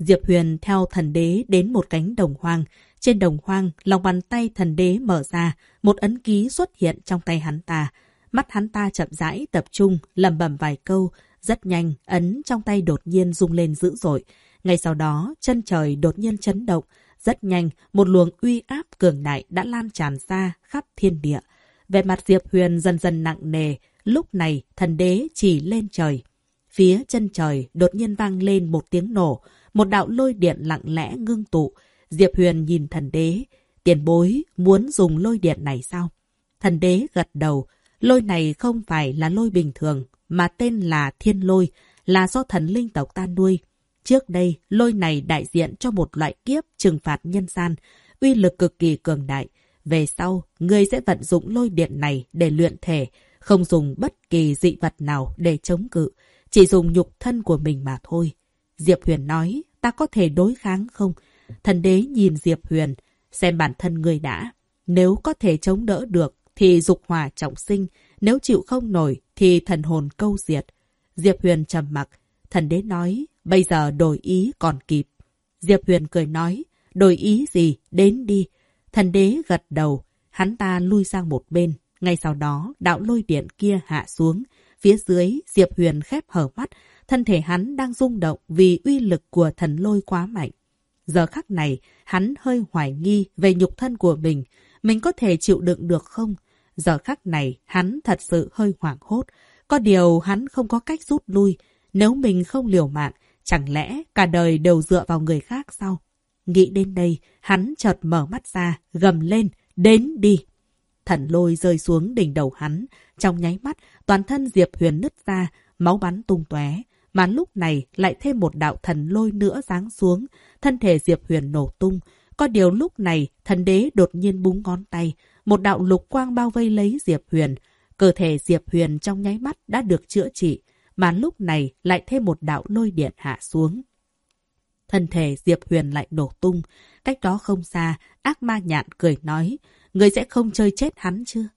Diệp Huyền theo thần đế đến một cánh đồng hoang. Trên đồng hoang, lòng bàn tay thần đế mở ra, một ấn ký xuất hiện trong tay hắn ta. Mắt hắn ta chậm rãi, tập trung, lầm bầm vài câu. Rất nhanh, ấn trong tay đột nhiên rung lên dữ dội. Ngay sau đó, chân trời đột nhiên chấn động. Rất nhanh, một luồng uy áp cường đại đã lan tràn ra khắp thiên địa. Về mặt Diệp Huyền dần dần nặng nề, lúc này thần đế chỉ lên trời. Phía chân trời đột nhiên vang lên một tiếng nổ, một đạo lôi điện lặng lẽ ngưng tụ. Diệp Huyền nhìn thần đế. Tiền bối muốn dùng lôi điện này sao? Thần đế gật đầu. Lôi này không phải là lôi bình thường, mà tên là thiên lôi, là do thần linh tộc ta nuôi. Trước đây, lôi này đại diện cho một loại kiếp trừng phạt nhân gian, uy lực cực kỳ cường đại. Về sau, ngươi sẽ vận dụng lôi điện này để luyện thể, không dùng bất kỳ dị vật nào để chống cự, chỉ dùng nhục thân của mình mà thôi. Diệp Huyền nói, ta có thể đối kháng không? Thần đế nhìn Diệp Huyền, xem bản thân người đã. Nếu có thể chống đỡ được, thì dục hỏa trọng sinh. Nếu chịu không nổi, thì thần hồn câu diệt. Diệp Huyền trầm mặc. Thần đế nói, bây giờ đổi ý còn kịp. Diệp Huyền cười nói, đổi ý gì, đến đi. Thần đế gật đầu, hắn ta lui sang một bên. Ngay sau đó, đạo lôi điện kia hạ xuống. Phía dưới, Diệp Huyền khép hở mắt, Thân thể hắn đang rung động vì uy lực của thần lôi quá mạnh. Giờ khắc này, hắn hơi hoài nghi về nhục thân của mình. Mình có thể chịu đựng được không? Giờ khắc này, hắn thật sự hơi hoảng hốt. Có điều hắn không có cách rút lui. Nếu mình không liều mạng, chẳng lẽ cả đời đều dựa vào người khác sao? Nghĩ đến đây, hắn chợt mở mắt ra, gầm lên, đến đi. Thần lôi rơi xuống đỉnh đầu hắn. Trong nháy mắt, toàn thân Diệp Huyền nứt ra, máu bắn tung tóe mà lúc này lại thêm một đạo thần lôi nữa giáng xuống, thân thể Diệp Huyền nổ tung. Có điều lúc này, thần đế đột nhiên búng ngón tay, một đạo lục quang bao vây lấy Diệp Huyền. Cơ thể Diệp Huyền trong nháy mắt đã được chữa trị, mà lúc này lại thêm một đạo lôi điện hạ xuống. Thân thể Diệp Huyền lại nổ tung. Cách đó không xa, ác ma nhạn cười nói, người sẽ không chơi chết hắn chưa?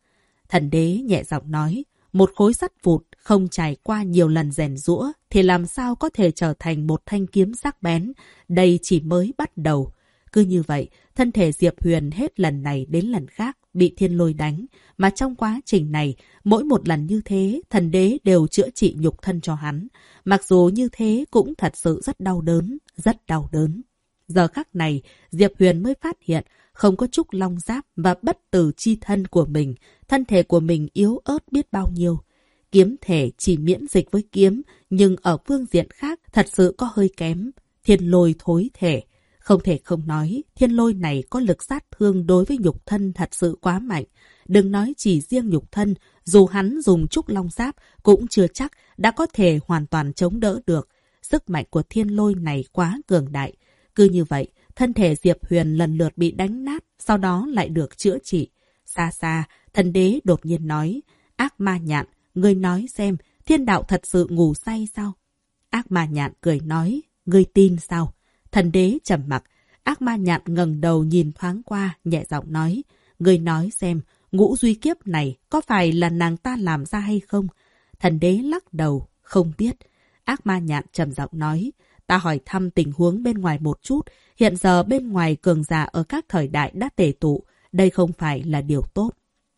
Thần đế nhẹ giọng nói, một khối sắt vụt không trải qua nhiều lần rèn rũa thì làm sao có thể trở thành một thanh kiếm sắc bén. Đây chỉ mới bắt đầu. Cứ như vậy, thân thể Diệp Huyền hết lần này đến lần khác bị thiên lôi đánh. Mà trong quá trình này, mỗi một lần như thế, thần đế đều chữa trị nhục thân cho hắn. Mặc dù như thế cũng thật sự rất đau đớn, rất đau đớn. Giờ khắc này, Diệp Huyền mới phát hiện không có chút long giáp và bất tử chi thân của mình. Thân thể của mình yếu ớt biết bao nhiêu. Kiếm thể chỉ miễn dịch với kiếm, nhưng ở phương diện khác thật sự có hơi kém. Thiên lôi thối thể. Không thể không nói, thiên lôi này có lực sát thương đối với nhục thân thật sự quá mạnh. Đừng nói chỉ riêng nhục thân, dù hắn dùng trúc long giáp cũng chưa chắc đã có thể hoàn toàn chống đỡ được. Sức mạnh của thiên lôi này quá cường đại. Cứ như vậy, thân thể Diệp Huyền lần lượt bị đánh nát, sau đó lại được chữa trị. Xa xa, thần đế đột nhiên nói, ác ma nhạn, Ngươi nói xem, thiên đạo thật sự ngủ say sao? Ác ma nhạn cười nói, ngươi tin sao? Thần đế trầm mặc, ác ma nhạn ngẩng đầu nhìn thoáng qua, nhẹ giọng nói, ngươi nói xem, ngũ duy kiếp này có phải là nàng ta làm ra hay không? Thần đế lắc đầu, không biết. Ác ma nhạn trầm giọng nói, ta hỏi thăm tình huống bên ngoài một chút, hiện giờ bên ngoài cường giả ở các thời đại đã tề tụ, đây không phải là điều tốt.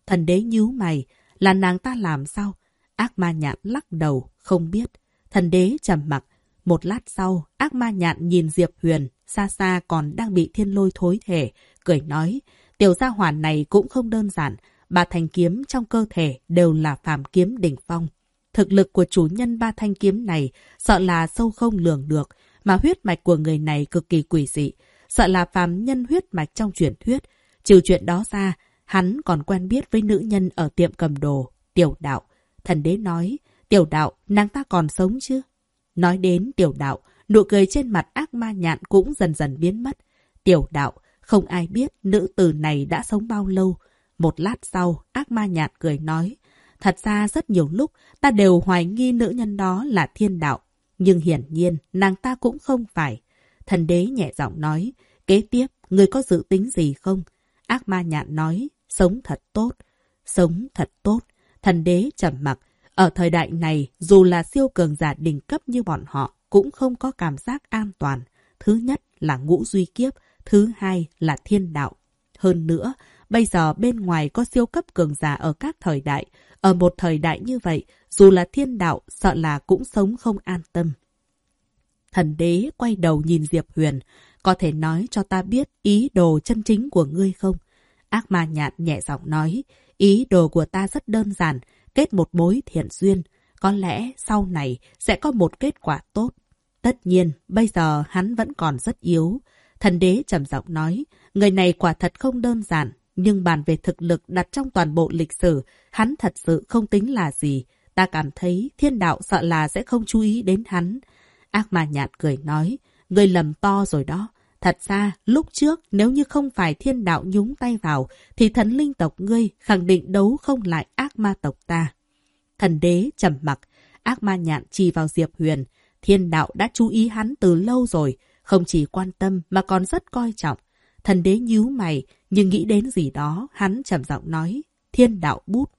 Thần đế nhíu mày, là nàng ta làm sao? Ác ma nhạn lắc đầu, không biết. Thần đế trầm mặc. Một lát sau, ác ma nhạn nhìn Diệp Huyền, xa xa còn đang bị thiên lôi thối thể, cười nói, tiểu gia hỏa này cũng không đơn giản, ba thanh kiếm trong cơ thể đều là phàm kiếm đỉnh phong. Thực lực của chủ nhân ba thanh kiếm này sợ là sâu không lường được, mà huyết mạch của người này cực kỳ quỷ dị, sợ là phàm nhân huyết mạch trong truyền thuyết. Trừ chuyện đó ra, hắn còn quen biết với nữ nhân ở tiệm cầm đồ, tiểu đạo. Thần đế nói, tiểu đạo, nàng ta còn sống chứ? Nói đến tiểu đạo, nụ cười trên mặt ác ma nhạn cũng dần dần biến mất. Tiểu đạo, không ai biết nữ tử này đã sống bao lâu. Một lát sau, ác ma nhạn cười nói. Thật ra rất nhiều lúc ta đều hoài nghi nữ nhân đó là thiên đạo. Nhưng hiển nhiên nàng ta cũng không phải. Thần đế nhẹ giọng nói. Kế tiếp, người có dự tính gì không? Ác ma nhạn nói. Sống thật tốt. Sống thật tốt. Thần đế trầm mặc. Ở thời đại này, dù là siêu cường giả đỉnh cấp như bọn họ, cũng không có cảm giác an toàn. Thứ nhất là ngũ duy kiếp, thứ hai là thiên đạo. Hơn nữa, bây giờ bên ngoài có siêu cấp cường giả ở các thời đại. Ở một thời đại như vậy, dù là thiên đạo, sợ là cũng sống không an tâm. Thần đế quay đầu nhìn Diệp Huyền. Có thể nói cho ta biết ý đồ chân chính của ngươi không? Ác ma nhạt nhẹ giọng nói. Ý đồ của ta rất đơn giản. Kết một mối thiện duyên. Có lẽ sau này sẽ có một kết quả tốt. Tất nhiên, bây giờ hắn vẫn còn rất yếu. Thần đế trầm giọng nói, người này quả thật không đơn giản, nhưng bàn về thực lực đặt trong toàn bộ lịch sử, hắn thật sự không tính là gì. Ta cảm thấy thiên đạo sợ là sẽ không chú ý đến hắn. Ác ma nhạt cười nói, người lầm to rồi đó. Thật ra, lúc trước nếu như không phải thiên đạo nhúng tay vào, thì thần linh tộc ngươi khẳng định đấu không lại ác ma tộc ta. Thần đế trầm mặc, ác ma nhạn chỉ vào Diệp Huyền. Thiên đạo đã chú ý hắn từ lâu rồi, không chỉ quan tâm mà còn rất coi trọng. Thần đế nhíu mày, nhưng nghĩ đến gì đó, hắn trầm giọng nói, thiên đạo bút.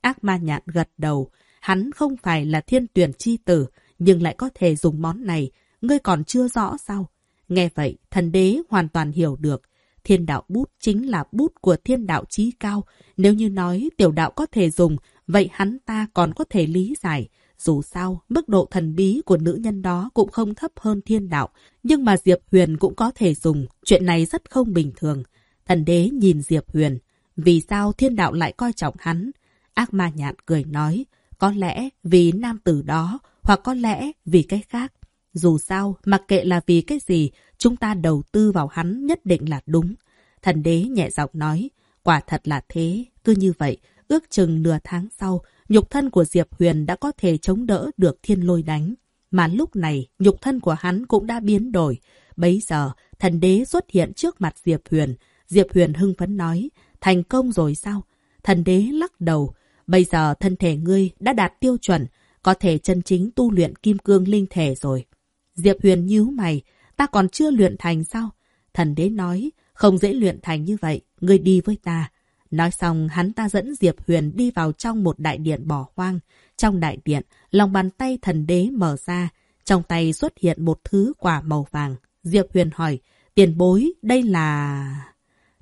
Ác ma nhạn gật đầu, hắn không phải là thiên tuyển chi tử, nhưng lại có thể dùng món này, ngươi còn chưa rõ sao? Nghe vậy, thần đế hoàn toàn hiểu được. Thiên đạo bút chính là bút của thiên đạo trí cao. Nếu như nói tiểu đạo có thể dùng, vậy hắn ta còn có thể lý giải. Dù sao, mức độ thần bí của nữ nhân đó cũng không thấp hơn thiên đạo. Nhưng mà Diệp Huyền cũng có thể dùng. Chuyện này rất không bình thường. Thần đế nhìn Diệp Huyền. Vì sao thiên đạo lại coi trọng hắn? Ác ma nhạn cười nói. Có lẽ vì nam tử đó, hoặc có lẽ vì cái khác. Dù sao, mặc kệ là vì cái gì, chúng ta đầu tư vào hắn nhất định là đúng. Thần đế nhẹ giọng nói, quả thật là thế. Cứ như vậy, ước chừng nửa tháng sau, nhục thân của Diệp Huyền đã có thể chống đỡ được thiên lôi đánh. Mà lúc này, nhục thân của hắn cũng đã biến đổi. Bấy giờ, thần đế xuất hiện trước mặt Diệp Huyền. Diệp Huyền hưng phấn nói, thành công rồi sao? Thần đế lắc đầu. Bây giờ thân thể ngươi đã đạt tiêu chuẩn, có thể chân chính tu luyện kim cương linh thể rồi. Diệp Huyền nhíu mày, ta còn chưa luyện thành sao? Thần đế nói, không dễ luyện thành như vậy, ngươi đi với ta. Nói xong, hắn ta dẫn Diệp Huyền đi vào trong một đại điện bỏ hoang. Trong đại điện, lòng bàn tay thần đế mở ra. Trong tay xuất hiện một thứ quả màu vàng. Diệp Huyền hỏi, tiền bối, đây là...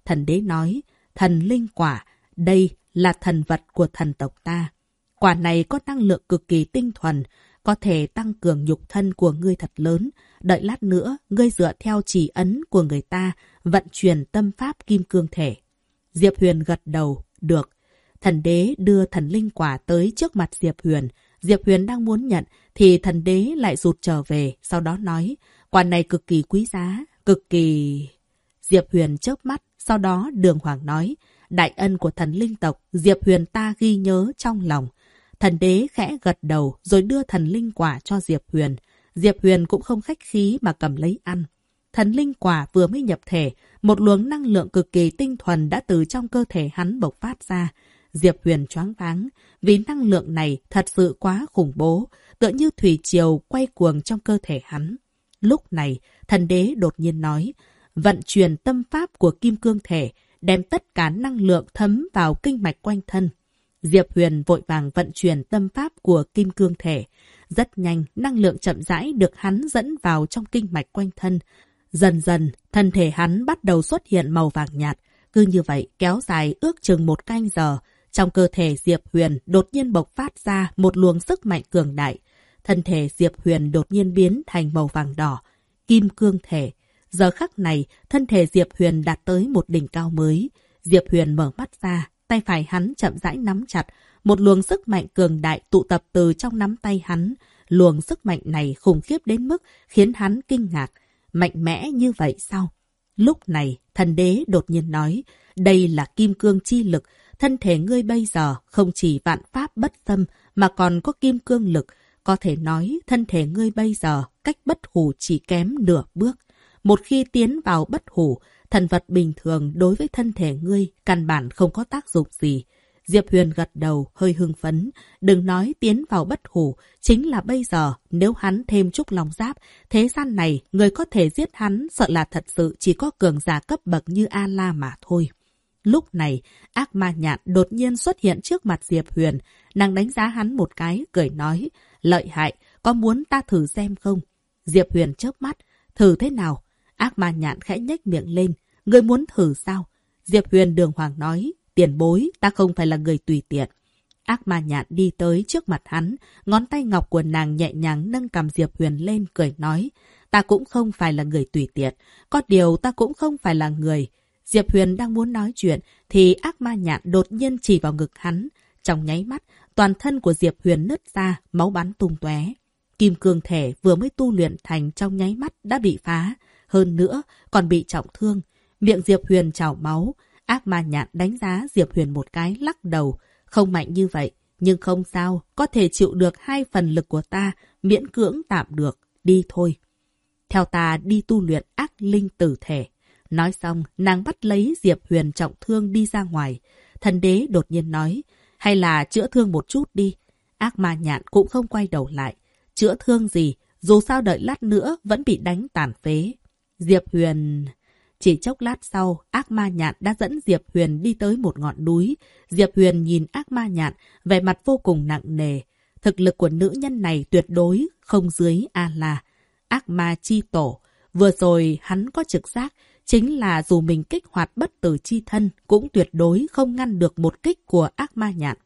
Thần đế nói, thần linh quả, đây là thần vật của thần tộc ta. Quả này có năng lượng cực kỳ tinh thuần, có thể tăng cường nhục thân của ngươi thật lớn. Đợi lát nữa, ngươi dựa theo chỉ ấn của người ta, vận chuyển tâm pháp kim cương thể. Diệp Huyền gật đầu, được. Thần đế đưa thần linh quả tới trước mặt Diệp Huyền. Diệp Huyền đang muốn nhận, thì thần đế lại rụt trở về, sau đó nói, quả này cực kỳ quý giá, cực kỳ... Diệp Huyền chớp mắt, sau đó Đường Hoàng nói, đại ân của thần linh tộc, Diệp Huyền ta ghi nhớ trong lòng. Thần đế khẽ gật đầu rồi đưa thần linh quả cho Diệp Huyền. Diệp Huyền cũng không khách khí mà cầm lấy ăn. Thần linh quả vừa mới nhập thể, một luồng năng lượng cực kỳ tinh thuần đã từ trong cơ thể hắn bộc phát ra. Diệp Huyền choáng váng, vì năng lượng này thật sự quá khủng bố, tựa như thủy triều quay cuồng trong cơ thể hắn. Lúc này, thần đế đột nhiên nói, vận chuyển tâm pháp của kim cương thể, đem tất cả năng lượng thấm vào kinh mạch quanh thân. Diệp Huyền vội vàng vận chuyển tâm pháp của kim cương thể. Rất nhanh, năng lượng chậm rãi được hắn dẫn vào trong kinh mạch quanh thân. Dần dần, thân thể hắn bắt đầu xuất hiện màu vàng nhạt. Cứ như vậy, kéo dài ước chừng một canh giờ. Trong cơ thể Diệp Huyền đột nhiên bộc phát ra một luồng sức mạnh cường đại. Thân thể Diệp Huyền đột nhiên biến thành màu vàng đỏ. Kim cương thể. Giờ khắc này, thân thể Diệp Huyền đạt tới một đỉnh cao mới. Diệp Huyền mở mắt ra, tay phải hắn chậm rãi nắm chặt. Một luồng sức mạnh cường đại tụ tập từ trong nắm tay hắn. Luồng sức mạnh này khủng khiếp đến mức khiến hắn kinh ngạc. Mạnh mẽ như vậy sao? Lúc này, thần đế đột nhiên nói, đây là kim cương chi lực, thân thể ngươi bây giờ không chỉ vạn pháp bất tâm mà còn có kim cương lực. Có thể nói thân thể ngươi bây giờ cách bất hủ chỉ kém nửa bước. một khi tiến vào bất hủ, thần vật bình thường đối với thân thể ngươi căn bản không có tác dụng gì. Diệp Huyền gật đầu, hơi hưng phấn. Đừng nói tiến vào bất hủ, chính là bây giờ, nếu hắn thêm chút lòng giáp, thế gian này, người có thể giết hắn sợ là thật sự chỉ có cường giả cấp bậc như A-La mà thôi. Lúc này, ác ma nhạn đột nhiên xuất hiện trước mặt Diệp Huyền. Nàng đánh giá hắn một cái, cười nói, lợi hại, có muốn ta thử xem không? Diệp Huyền chớp mắt, thử thế nào? Ác ma nhạn khẽ nhếch miệng lên, người muốn thử sao? Diệp Huyền đường hoàng nói, tiền bối, ta không phải là người tùy tiện. Ác ma nhạn đi tới trước mặt hắn, ngón tay ngọc của nàng nhẹ nhàng nâng cầm Diệp Huyền lên, cười nói, ta cũng không phải là người tùy tiện, có điều ta cũng không phải là người. Diệp Huyền đang muốn nói chuyện, thì ác ma nhạn đột nhiên chỉ vào ngực hắn. Trong nháy mắt, toàn thân của Diệp Huyền nứt ra, máu bắn tung tóe. Kim cương thể vừa mới tu luyện thành trong nháy mắt đã bị phá, hơn nữa còn bị trọng thương. Miệng Diệp Huyền trào máu, ác ma nhạn đánh giá Diệp Huyền một cái lắc đầu. Không mạnh như vậy, nhưng không sao, có thể chịu được hai phần lực của ta, miễn cưỡng tạm được, đi thôi. Theo ta đi tu luyện ác linh tử thể. Nói xong, nàng bắt lấy Diệp Huyền trọng thương đi ra ngoài. Thần đế đột nhiên nói, hay là chữa thương một chút đi. Ác ma nhạn cũng không quay đầu lại. Chữa thương gì, dù sao đợi lát nữa vẫn bị đánh tàn phế. Diệp Huyền... Chỉ chốc lát sau, ác ma nhạn đã dẫn Diệp Huyền đi tới một ngọn núi. Diệp Huyền nhìn ác ma nhạn, vẻ mặt vô cùng nặng nề. Thực lực của nữ nhân này tuyệt đối không dưới A-la. Ác ma chi tổ. Vừa rồi hắn có trực giác, chính là dù mình kích hoạt bất tử chi thân, cũng tuyệt đối không ngăn được một kích của ác ma nhạn.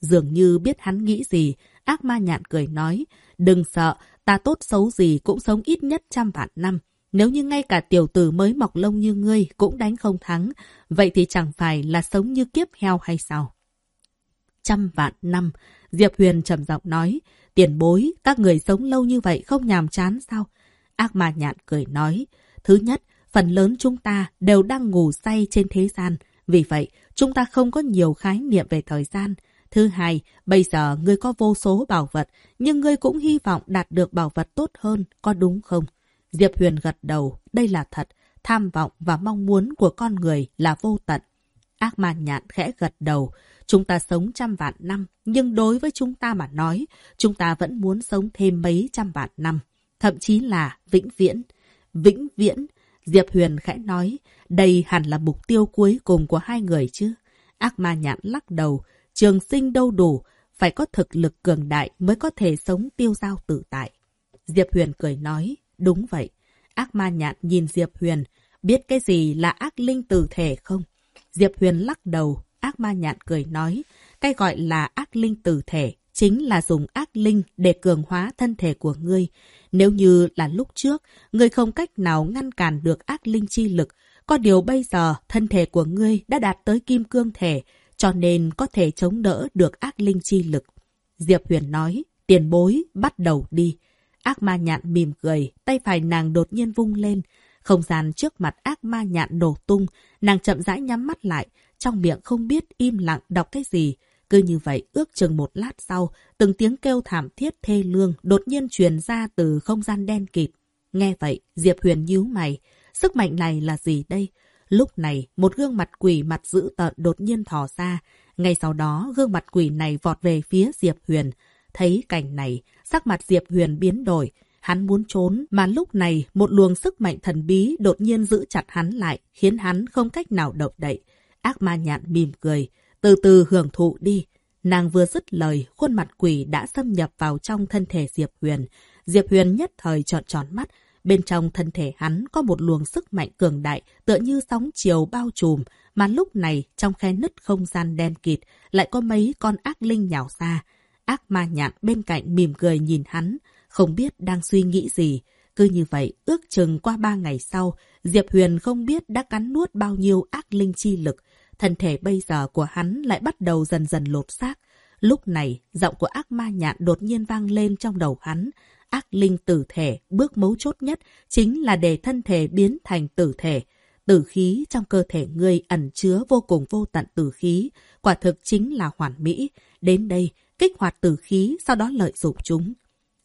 Dường như biết hắn nghĩ gì, ác ma nhạn cười nói, đừng sợ, ta tốt xấu gì cũng sống ít nhất trăm vạn năm. Nếu như ngay cả tiểu tử mới mọc lông như ngươi cũng đánh không thắng, vậy thì chẳng phải là sống như kiếp heo hay sao? Trăm vạn năm, Diệp Huyền trầm giọng nói, tiền bối, các người sống lâu như vậy không nhàm chán sao? Ác ma nhạn cười nói, thứ nhất, phần lớn chúng ta đều đang ngủ say trên thế gian, vì vậy chúng ta không có nhiều khái niệm về thời gian. Thứ hai, bây giờ ngươi có vô số bảo vật, nhưng ngươi cũng hy vọng đạt được bảo vật tốt hơn, có đúng không? Diệp Huyền gật đầu, đây là thật, tham vọng và mong muốn của con người là vô tận. Ác ma nhạn khẽ gật đầu, chúng ta sống trăm vạn năm, nhưng đối với chúng ta mà nói, chúng ta vẫn muốn sống thêm mấy trăm vạn năm, thậm chí là vĩnh viễn. Vĩnh viễn, Diệp Huyền khẽ nói, đây hẳn là mục tiêu cuối cùng của hai người chứ. Ác ma nhạn lắc đầu, trường sinh đâu đủ, phải có thực lực cường đại mới có thể sống tiêu giao tự tại. Diệp Huyền cười nói, Đúng vậy. Ác ma nhạn nhìn Diệp Huyền. Biết cái gì là ác linh tử thể không? Diệp Huyền lắc đầu. Ác ma nhạn cười nói. Cái gọi là ác linh tử thể chính là dùng ác linh để cường hóa thân thể của ngươi. Nếu như là lúc trước, ngươi không cách nào ngăn cản được ác linh chi lực. Có điều bây giờ, thân thể của ngươi đã đạt tới kim cương thể, cho nên có thể chống đỡ được ác linh chi lực. Diệp Huyền nói, tiền bối, bắt đầu đi. Ác ma nhạn mỉm cười, tay phải nàng đột nhiên vung lên. Không gian trước mặt ác ma nhạn nổ tung, nàng chậm rãi nhắm mắt lại, trong miệng không biết im lặng đọc cái gì. Cứ như vậy, ước chừng một lát sau, từng tiếng kêu thảm thiết thê lương đột nhiên truyền ra từ không gian đen kịt. Nghe vậy, Diệp Huyền nhíu mày. Sức mạnh này là gì đây? Lúc này, một gương mặt quỷ mặt dữ tợn đột nhiên thò ra. Ngay sau đó, gương mặt quỷ này vọt về phía Diệp Huyền. Thấy cảnh này, sắc mặt Diệp Huyền biến đổi. Hắn muốn trốn, mà lúc này một luồng sức mạnh thần bí đột nhiên giữ chặt hắn lại, khiến hắn không cách nào động đậy. Ác ma nhạn mỉm cười, từ từ hưởng thụ đi. Nàng vừa dứt lời, khuôn mặt quỷ đã xâm nhập vào trong thân thể Diệp Huyền. Diệp Huyền nhất thời trọn tròn mắt. Bên trong thân thể hắn có một luồng sức mạnh cường đại, tựa như sóng chiều bao trùm, mà lúc này trong khe nứt không gian đen kịt lại có mấy con ác linh nhào ra. Ác ma nhạn bên cạnh mỉm cười nhìn hắn, không biết đang suy nghĩ gì. Cứ như vậy, ước chừng qua ba ngày sau, Diệp Huyền không biết đã cắn nuốt bao nhiêu ác linh chi lực. Thân thể bây giờ của hắn lại bắt đầu dần dần lột xác. Lúc này, giọng của ác ma nhạn đột nhiên vang lên trong đầu hắn. Ác linh tử thể, bước mấu chốt nhất chính là để thân thể biến thành tử thể. Tử khí trong cơ thể ngươi ẩn chứa vô cùng vô tận tử khí, quả thực chính là hoàn mỹ. Đến đây, kích hoạt tử khí, sau đó lợi dụng chúng.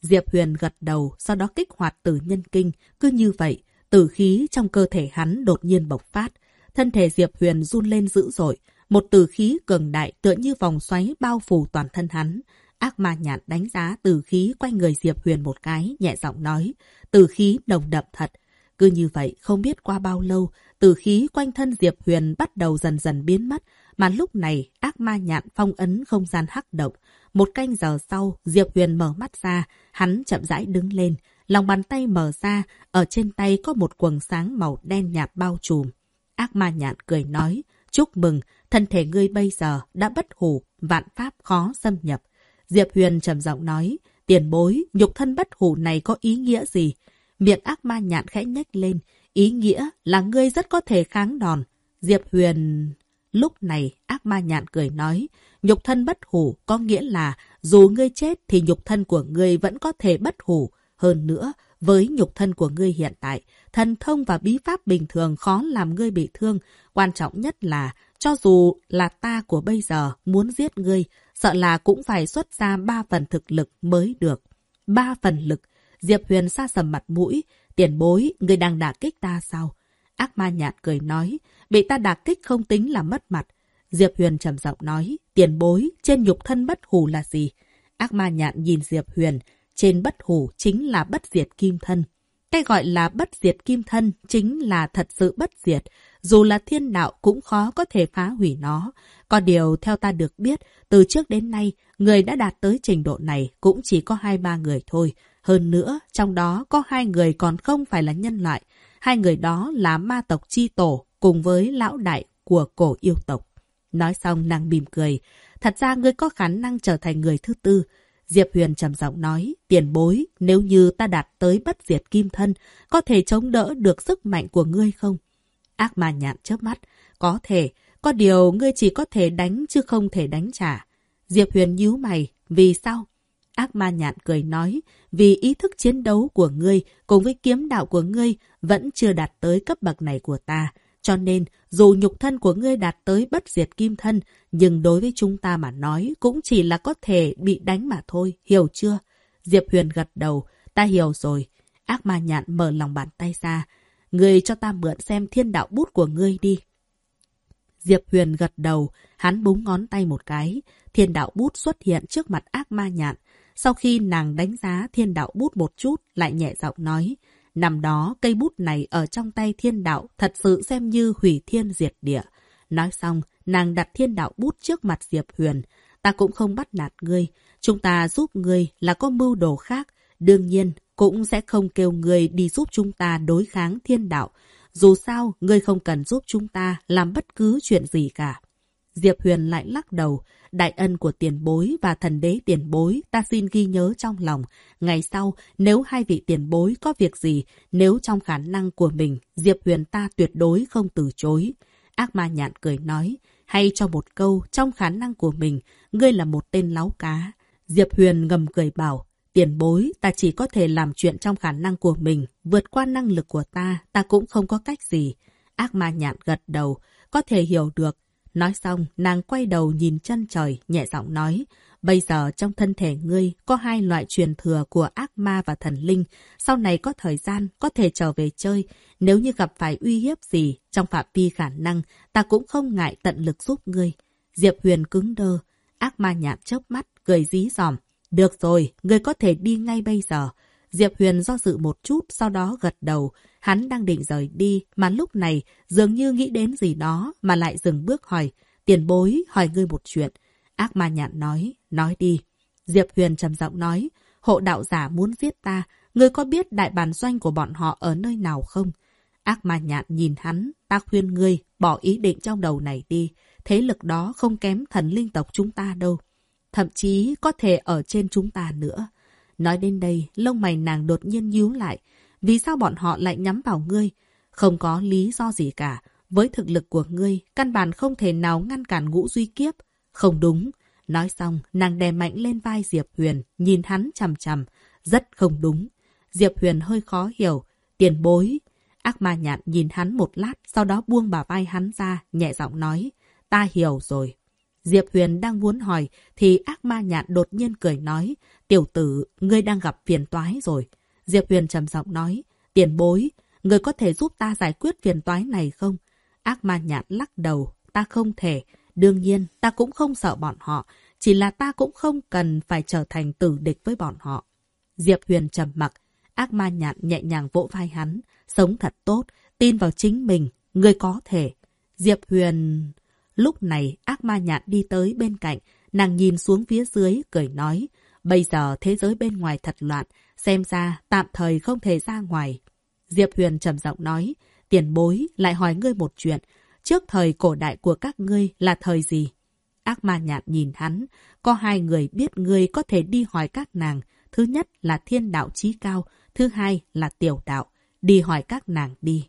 Diệp Huyền gật đầu, sau đó kích hoạt tử nhân kinh. Cứ như vậy, Tử khí trong cơ thể hắn đột nhiên bộc phát. Thân thể Diệp Huyền run lên dữ dội. Một tử khí cường đại tựa như vòng xoáy bao phủ toàn thân hắn. Ác ma nhạn đánh giá tử khí quanh người Diệp Huyền một cái, nhẹ giọng nói. Tử khí nồng đậm thật. Cứ như vậy, không biết qua bao lâu, tử khí quanh thân Diệp Huyền bắt đầu dần dần biến mất, mà lúc này ác ma nhạn phong ấn không gian hắc động. Một canh giờ sau, Diệp Huyền mở mắt ra, hắn chậm rãi đứng lên, lòng bàn tay mở ra, ở trên tay có một quần sáng màu đen nhạt bao trùm. Ác ma nhạn cười nói, chúc mừng, thân thể ngươi bây giờ đã bất hủ, vạn pháp khó xâm nhập. Diệp Huyền trầm giọng nói, tiền bối, nhục thân bất hủ này có ý nghĩa gì? Miệng ác ma nhạn khẽ nhếch lên, ý nghĩa là ngươi rất có thể kháng đòn. Diệp Huyền... Lúc này, ác ma nhạn cười nói, nhục thân bất hủ có nghĩa là dù ngươi chết thì nhục thân của ngươi vẫn có thể bất hủ. Hơn nữa, với nhục thân của ngươi hiện tại, thần thông và bí pháp bình thường khó làm ngươi bị thương. Quan trọng nhất là, cho dù là ta của bây giờ muốn giết ngươi, sợ là cũng phải xuất ra ba phần thực lực mới được. Ba phần lực. Diệp Huyền xa sầm mặt mũi. Tiền bối, ngươi đang đả kích ta sao? Ác ma nhạt cười nói, bị ta đả kích không tính là mất mặt. Diệp Huyền trầm giọng nói, tiền bối, trên nhục thân bất hủ là gì? Ác ma nhạn nhìn Diệp Huyền, trên bất hủ chính là bất diệt kim thân. Cái gọi là bất diệt kim thân chính là thật sự bất diệt, dù là thiên đạo cũng khó có thể phá hủy nó. Có điều theo ta được biết, từ trước đến nay, người đã đạt tới trình độ này cũng chỉ có hai ba người thôi. Hơn nữa, trong đó có hai người còn không phải là nhân loại. Hai người đó là ma tộc chi tổ cùng với lão đại của cổ yêu tộc. Nói xong nàng mỉm cười. Thật ra ngươi có khả năng trở thành người thứ tư. Diệp Huyền trầm giọng nói, tiền bối, nếu như ta đạt tới bất diệt kim thân, có thể chống đỡ được sức mạnh của ngươi không? Ác ma nhạn chớp mắt, có thể, có điều ngươi chỉ có thể đánh chứ không thể đánh trả. Diệp Huyền nhíu mày, vì sao? Ác ma nhạn cười nói, vì ý thức chiến đấu của ngươi cùng với kiếm đạo của ngươi vẫn chưa đạt tới cấp bậc này của ta. Cho nên, dù nhục thân của ngươi đạt tới bất diệt kim thân, nhưng đối với chúng ta mà nói cũng chỉ là có thể bị đánh mà thôi, hiểu chưa? Diệp Huyền gật đầu, ta hiểu rồi. Ác ma nhạn mở lòng bàn tay ra. Ngươi cho ta mượn xem thiên đạo bút của ngươi đi. Diệp Huyền gật đầu, hắn búng ngón tay một cái. Thiên đạo bút xuất hiện trước mặt ác ma nhạn. Sau khi nàng đánh giá thiên đạo bút một chút, lại nhẹ giọng nói. Năm đó, cây bút này ở trong tay thiên đạo thật sự xem như hủy thiên diệt địa. Nói xong, nàng đặt thiên đạo bút trước mặt Diệp Huyền. Ta cũng không bắt nạt ngươi. Chúng ta giúp ngươi là có mưu đồ khác. Đương nhiên, cũng sẽ không kêu ngươi đi giúp chúng ta đối kháng thiên đạo. Dù sao, ngươi không cần giúp chúng ta làm bất cứ chuyện gì cả. Diệp Huyền lại lắc đầu. Đại ân của tiền bối và thần đế tiền bối ta xin ghi nhớ trong lòng. Ngày sau, nếu hai vị tiền bối có việc gì, nếu trong khả năng của mình, Diệp Huyền ta tuyệt đối không từ chối. Ác ma nhạn cười nói, hay cho một câu, trong khả năng của mình, ngươi là một tên láo cá. Diệp Huyền ngầm cười bảo, tiền bối, ta chỉ có thể làm chuyện trong khả năng của mình, vượt qua năng lực của ta, ta cũng không có cách gì. Ác ma nhạn gật đầu, có thể hiểu được, Nói xong, nàng quay đầu nhìn chân trời, nhẹ giọng nói, bây giờ trong thân thể ngươi có hai loại truyền thừa của ác ma và thần linh. Sau này có thời gian, có thể trở về chơi. Nếu như gặp phải uy hiếp gì, trong phạm vi khả năng, ta cũng không ngại tận lực giúp ngươi. Diệp Huyền cứng đơ, ác ma nhạt chớp mắt, cười dí dòm. Được rồi, ngươi có thể đi ngay bây giờ. Diệp Huyền do dự một chút, sau đó gật đầu. Hắn đang định rời đi, mà lúc này dường như nghĩ đến gì đó mà lại dừng bước hỏi. Tiền bối, hỏi ngươi một chuyện. Ác ma nhạn nói, nói đi. Diệp Huyền trầm giọng nói, hộ đạo giả muốn giết ta, ngươi có biết đại bản doanh của bọn họ ở nơi nào không? Ác ma nhạn nhìn hắn, ta khuyên ngươi bỏ ý định trong đầu này đi. Thế lực đó không kém thần linh tộc chúng ta đâu. Thậm chí có thể ở trên chúng ta nữa. Nói đến đây, lông mày nàng đột nhiên nhíu lại. Vì sao bọn họ lại nhắm vào ngươi? Không có lý do gì cả. Với thực lực của ngươi, căn bản không thể nào ngăn cản ngũ duy kiếp. Không đúng. Nói xong, nàng đè mạnh lên vai Diệp Huyền, nhìn hắn chằm chằm. Rất không đúng. Diệp Huyền hơi khó hiểu. Tiền bối. Ác ma nhạn nhìn hắn một lát, sau đó buông bà vai hắn ra, nhẹ giọng nói. Ta hiểu rồi. Diệp Huyền đang muốn hỏi, thì ác ma nhạn đột nhiên cười nói. Tiểu tử, ngươi đang gặp phiền toái rồi. Diệp Huyền trầm giọng nói, tiền bối, người có thể giúp ta giải quyết phiền toái này không? Ác ma nhạn lắc đầu, ta không thể. Đương nhiên, ta cũng không sợ bọn họ. Chỉ là ta cũng không cần phải trở thành tử địch với bọn họ. Diệp Huyền trầm mặc, ác ma nhạn nhẹ nhàng vỗ vai hắn. Sống thật tốt, tin vào chính mình, người có thể. Diệp Huyền... Lúc này, ác ma nhạn đi tới bên cạnh, nàng nhìn xuống phía dưới, cười nói. Bây giờ thế giới bên ngoài thật loạn, xem ra tạm thời không thể ra ngoài. Diệp Huyền trầm giọng nói, tiền bối lại hỏi ngươi một chuyện, trước thời cổ đại của các ngươi là thời gì? Ác ma nhạn nhìn hắn, có hai người biết ngươi có thể đi hỏi các nàng. Thứ nhất là thiên đạo trí cao, thứ hai là tiểu đạo. Đi hỏi các nàng đi.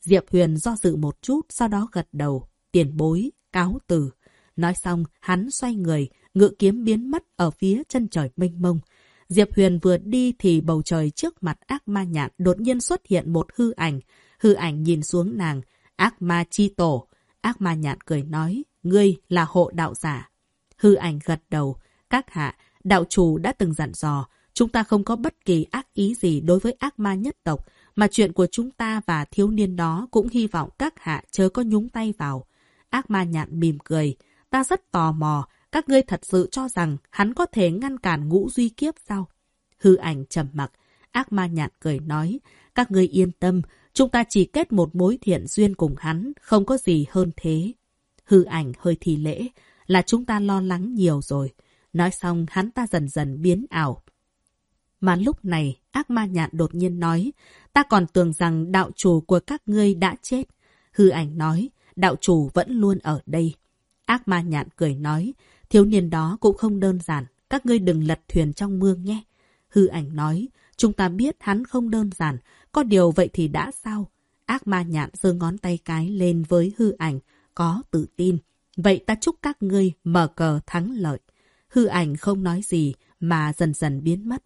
Diệp Huyền do dự một chút, sau đó gật đầu. Tiền bối, cáo từ. Nói xong, hắn xoay người, ngự kiếm biến mất ở phía chân trời mênh mông. Diệp Huyền vừa đi thì bầu trời trước mặt ác ma nhạn đột nhiên xuất hiện một hư ảnh. Hư ảnh nhìn xuống nàng, ác ma chi tổ. Ác ma nhạn cười nói, ngươi là hộ đạo giả. Hư ảnh gật đầu, các hạ, đạo chủ đã từng dặn dò, chúng ta không có bất kỳ ác ý gì đối với ác ma nhất tộc, mà chuyện của chúng ta và thiếu niên đó cũng hy vọng các hạ chớ có nhúng tay vào. Ác ma nhạn mỉm cười, ta rất tò mò, các ngươi thật sự cho rằng hắn có thể ngăn cản ngũ duy kiếp sao? Hư ảnh trầm mặc, ác ma nhạn cười nói, các ngươi yên tâm, chúng ta chỉ kết một mối thiện duyên cùng hắn, không có gì hơn thế. Hư ảnh hơi thì lễ, là chúng ta lo lắng nhiều rồi. Nói xong hắn ta dần dần biến ảo. Mà lúc này, ác ma nhạn đột nhiên nói, ta còn tưởng rằng đạo chủ của các ngươi đã chết. Hư ảnh nói, đạo chủ vẫn luôn ở đây. Ác ma nhạn cười nói, thiếu niên đó cũng không đơn giản, các ngươi đừng lật thuyền trong mương nhé. Hư ảnh nói, chúng ta biết hắn không đơn giản, có điều vậy thì đã sao? Ác ma nhạn giơ ngón tay cái lên với hư ảnh, có tự tin. Vậy ta chúc các ngươi mở cờ thắng lợi. Hư ảnh không nói gì mà dần dần biến mất.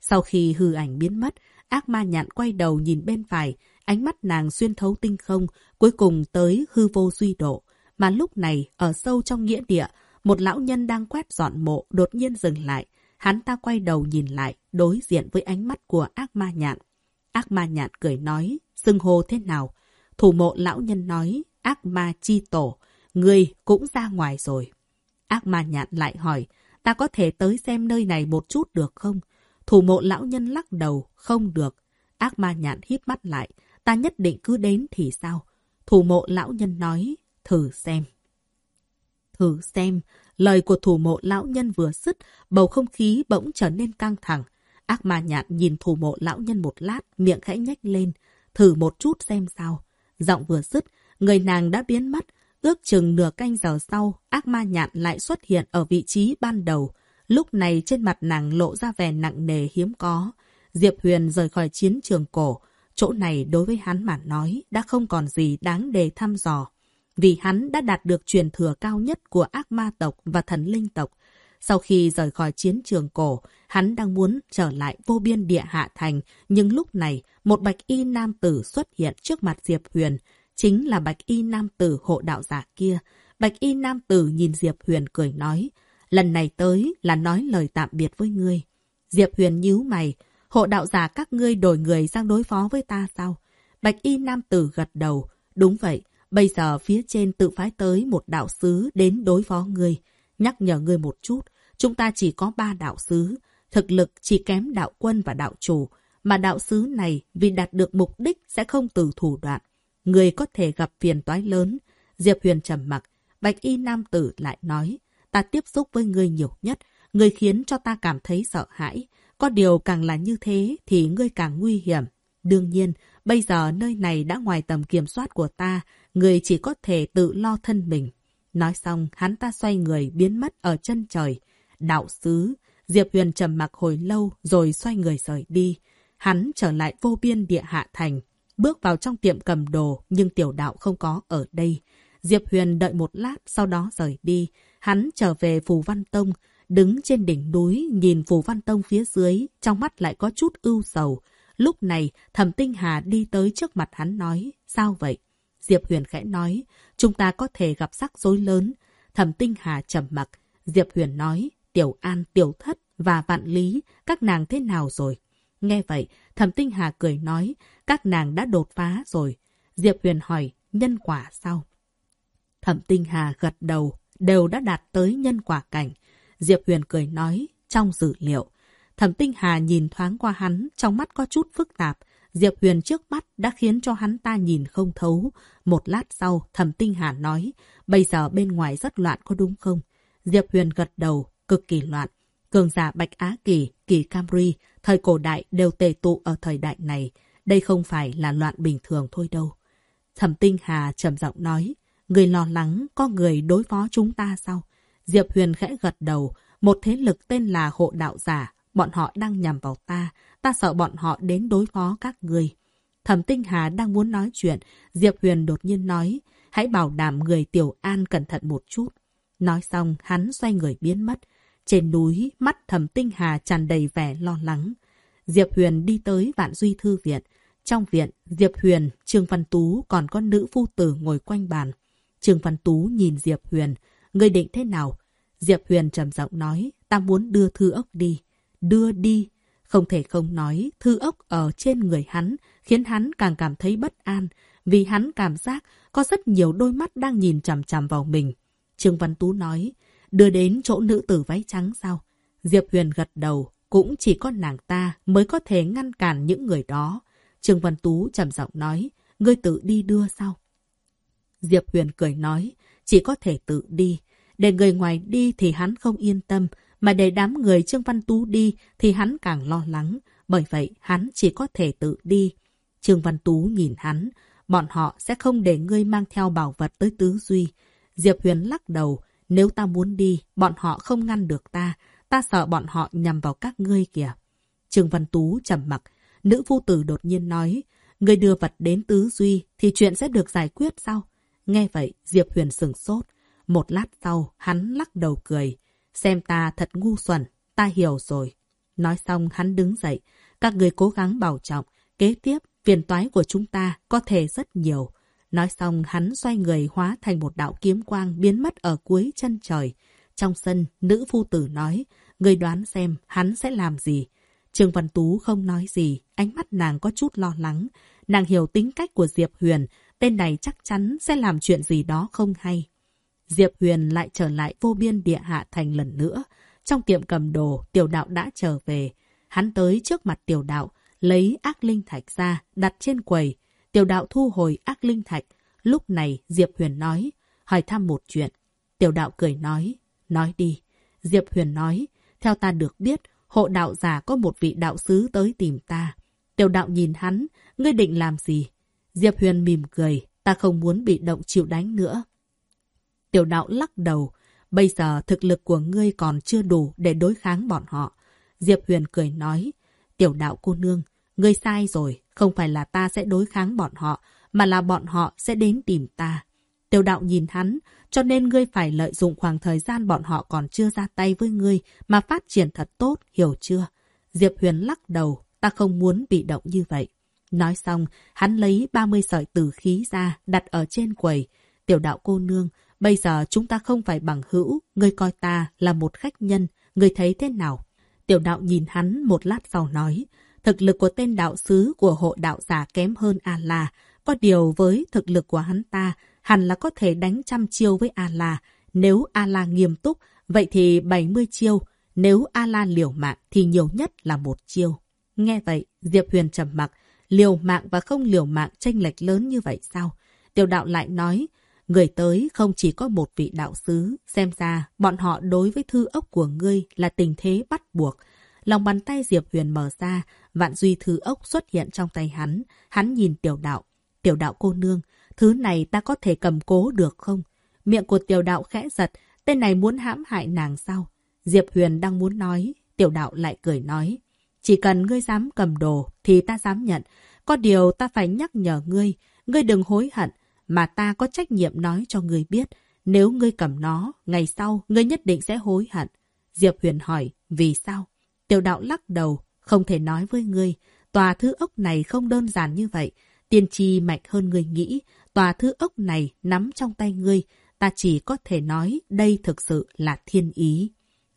Sau khi hư ảnh biến mất, ác ma nhạn quay đầu nhìn bên phải, ánh mắt nàng xuyên thấu tinh không, cuối cùng tới hư vô duy độ. Mà lúc này, ở sâu trong nghĩa địa, một lão nhân đang quét dọn mộ đột nhiên dừng lại. Hắn ta quay đầu nhìn lại, đối diện với ánh mắt của ác ma nhạn. Ác ma nhạn cười nói, xưng hô thế nào? Thủ mộ lão nhân nói, ác ma chi tổ, người cũng ra ngoài rồi. Ác ma nhạn lại hỏi, ta có thể tới xem nơi này một chút được không? Thủ mộ lão nhân lắc đầu, không được. Ác ma nhạn híp mắt lại, ta nhất định cứ đến thì sao? Thủ mộ lão nhân nói, thử xem. Thử xem, lời của thủ mộ lão nhân vừa dứt, bầu không khí bỗng trở nên căng thẳng. Ác ma nhạn nhìn thủ mộ lão nhân một lát, miệng khẽ nhếch lên. Thử một chút xem sao. Giọng vừa dứt, người nàng đã biến mất. Ước chừng nửa canh giờ sau, ác ma nhạn lại xuất hiện ở vị trí ban đầu. Lúc này trên mặt nàng lộ ra vẻ nặng nề hiếm có. Diệp Huyền rời khỏi chiến trường cổ. Chỗ này đối với hắn mà nói đã không còn gì đáng để thăm dò vì hắn đã đạt được truyền thừa cao nhất của ác ma tộc và thần linh tộc. Sau khi rời khỏi chiến trường cổ, hắn đang muốn trở lại vô biên địa hạ thành, nhưng lúc này một bạch y nam tử xuất hiện trước mặt Diệp Huyền, chính là bạch y nam tử hộ đạo giả kia. Bạch y nam tử nhìn Diệp Huyền cười nói, lần này tới là nói lời tạm biệt với ngươi. Diệp Huyền nhíu mày, hộ đạo giả các ngươi đổi người sang đối phó với ta sao? Bạch y nam tử gật đầu, đúng vậy, Bây giờ phía trên tự phái tới một đạo sứ đến đối phó ngươi. Nhắc nhở ngươi một chút, chúng ta chỉ có ba đạo sứ. Thực lực chỉ kém đạo quân và đạo chủ. Mà đạo sứ này vì đạt được mục đích sẽ không từ thủ đoạn. Người có thể gặp phiền toái lớn. Diệp Huyền trầm mặc, Bạch Y Nam Tử lại nói, ta tiếp xúc với ngươi nhiều nhất, ngươi khiến cho ta cảm thấy sợ hãi. Có điều càng là như thế thì ngươi càng nguy hiểm. Đương nhiên, bây giờ nơi này đã ngoài tầm kiểm soát của ta, người chỉ có thể tự lo thân mình. Nói xong, hắn ta xoay người biến mất ở chân trời. Đạo sứ, Diệp Huyền trầm mặc hồi lâu rồi xoay người rời đi. Hắn trở lại vô biên địa hạ thành, bước vào trong tiệm cầm đồ nhưng tiểu đạo không có ở đây. Diệp Huyền đợi một lát sau đó rời đi. Hắn trở về Phù Văn Tông, đứng trên đỉnh núi nhìn Phù Văn Tông phía dưới, trong mắt lại có chút ưu sầu. Lúc này, Thẩm Tinh Hà đi tới trước mặt hắn nói, sao vậy? Diệp Huyền khẽ nói, chúng ta có thể gặp rắc rối lớn. Thẩm Tinh Hà trầm mặc. Diệp Huyền nói, Tiểu An, Tiểu Thất và Vạn Lý, các nàng thế nào rồi? Nghe vậy, Thẩm Tinh Hà cười nói, các nàng đã đột phá rồi. Diệp Huyền hỏi, nhân quả sao? Thẩm Tinh Hà gật đầu, đều đã đạt tới nhân quả cảnh. Diệp Huyền cười nói, trong dữ liệu. Thẩm Tinh Hà nhìn thoáng qua hắn, trong mắt có chút phức tạp. Diệp Huyền trước mắt đã khiến cho hắn ta nhìn không thấu. Một lát sau, Thẩm Tinh Hà nói, bây giờ bên ngoài rất loạn có đúng không? Diệp Huyền gật đầu, cực kỳ loạn. Cường giả Bạch Á Kỳ, Kỳ Camry, thời cổ đại đều tề tụ ở thời đại này. Đây không phải là loạn bình thường thôi đâu. Thẩm Tinh Hà trầm giọng nói, người lo lắng có người đối phó chúng ta sao? Diệp Huyền khẽ gật đầu, một thế lực tên là hộ đạo giả, bọn họ đang nhằm vào ta, ta sợ bọn họ đến đối phó các người. Thẩm Tinh Hà đang muốn nói chuyện, Diệp Huyền đột nhiên nói, hãy bảo đảm người Tiểu An cẩn thận một chút. Nói xong, hắn xoay người biến mất. Trên núi, mắt Thẩm Tinh Hà tràn đầy vẻ lo lắng. Diệp Huyền đi tới Vạn Duy Thư Viện. Trong viện, Diệp Huyền, Trương Văn Tú còn có nữ phu tử ngồi quanh bàn. Trương Văn Tú nhìn Diệp Huyền ngươi định thế nào? Diệp Huyền trầm giọng nói, ta muốn đưa thư ốc đi. Đưa đi. Không thể không nói, thư ốc ở trên người hắn, khiến hắn càng cảm thấy bất an, vì hắn cảm giác có rất nhiều đôi mắt đang nhìn chằm chằm vào mình. Trương Văn Tú nói, đưa đến chỗ nữ tử váy trắng sao? Diệp Huyền gật đầu, cũng chỉ có nàng ta mới có thể ngăn cản những người đó. Trương Văn Tú trầm giọng nói, ngươi tự đi đưa sao? Diệp Huyền cười nói, chỉ có thể tự đi. Để người ngoài đi thì hắn không yên tâm, mà để đám người Trương Văn Tú đi thì hắn càng lo lắng. Bởi vậy, hắn chỉ có thể tự đi. Trương Văn Tú nhìn hắn, bọn họ sẽ không để ngươi mang theo bảo vật tới Tứ Duy. Diệp Huyền lắc đầu, nếu ta muốn đi, bọn họ không ngăn được ta. Ta sợ bọn họ nhằm vào các ngươi kìa. Trương Văn Tú trầm mặc, nữ phu tử đột nhiên nói, ngươi đưa vật đến Tứ Duy thì chuyện sẽ được giải quyết sao? Nghe vậy, Diệp Huyền sừng sốt. Một lát sau, hắn lắc đầu cười. Xem ta thật ngu xuẩn, ta hiểu rồi. Nói xong, hắn đứng dậy. Các người cố gắng bảo trọng. Kế tiếp, phiền toái của chúng ta có thể rất nhiều. Nói xong, hắn xoay người hóa thành một đạo kiếm quang biến mất ở cuối chân trời. Trong sân, nữ phu tử nói, người đoán xem hắn sẽ làm gì. Trương Văn Tú không nói gì, ánh mắt nàng có chút lo lắng. Nàng hiểu tính cách của Diệp Huyền, tên này chắc chắn sẽ làm chuyện gì đó không hay. Diệp Huyền lại trở lại vô biên địa hạ thành lần nữa. Trong tiệm cầm đồ, tiểu đạo đã trở về. Hắn tới trước mặt tiểu đạo, lấy ác linh thạch ra, đặt trên quầy. Tiểu đạo thu hồi ác linh thạch. Lúc này Diệp Huyền nói, hỏi thăm một chuyện. Tiểu đạo cười nói, nói đi. Diệp Huyền nói, theo ta được biết, hộ đạo giả có một vị đạo sứ tới tìm ta. Tiểu đạo nhìn hắn, ngươi định làm gì? Diệp Huyền mỉm cười, ta không muốn bị động chịu đánh nữa. Tiểu đạo lắc đầu, bây giờ thực lực của ngươi còn chưa đủ để đối kháng bọn họ. Diệp Huyền cười nói, tiểu đạo cô nương, ngươi sai rồi, không phải là ta sẽ đối kháng bọn họ, mà là bọn họ sẽ đến tìm ta. Tiểu đạo nhìn hắn, cho nên ngươi phải lợi dụng khoảng thời gian bọn họ còn chưa ra tay với ngươi mà phát triển thật tốt, hiểu chưa? Diệp Huyền lắc đầu, ta không muốn bị động như vậy. Nói xong, hắn lấy 30 sợi tử khí ra, đặt ở trên quầy. Tiểu đạo cô nương, bây giờ chúng ta không phải bằng hữu, ngươi coi ta là một khách nhân, ngươi thấy thế nào? Tiểu đạo nhìn hắn một lát sau nói, thực lực của tên đạo sứ của hộ đạo giả kém hơn A-la, có điều với thực lực của hắn ta, hẳn là có thể đánh trăm chiêu với A-la. Nếu A-la nghiêm túc, vậy thì 70 chiêu. Nếu A-la liều mạng thì nhiều nhất là một chiêu. Nghe vậy, Diệp Huyền trầm mặc, liều mạng và không liều mạng tranh lệch lớn như vậy sao? Tiểu đạo lại nói, người tới không chỉ có một vị đạo sứ, xem ra bọn họ đối với thư ốc của ngươi là tình thế bắt buộc. Lòng bàn tay Diệp Huyền mở ra, vạn duy thư ốc xuất hiện trong tay hắn. Hắn nhìn tiểu đạo. Tiểu đạo cô nương, thứ này ta có thể cầm cố được không? Miệng của tiểu đạo khẽ giật, tên này muốn hãm hại nàng sao? Diệp Huyền đang muốn nói, tiểu đạo lại cười nói. Chỉ cần ngươi dám cầm đồ thì ta dám nhận. Có điều ta phải nhắc nhở ngươi, ngươi đừng hối hận, mà ta có trách nhiệm nói cho ngươi biết. Nếu ngươi cầm nó, ngày sau ngươi nhất định sẽ hối hận. Diệp Huyền hỏi, vì sao? Tiểu đạo lắc đầu, không thể nói với ngươi. Tòa thứ ốc này không đơn giản như vậy. Tiên tri mạnh hơn ngươi nghĩ. Tòa thứ ốc này nắm trong tay ngươi. Ta chỉ có thể nói đây thực sự là thiên ý.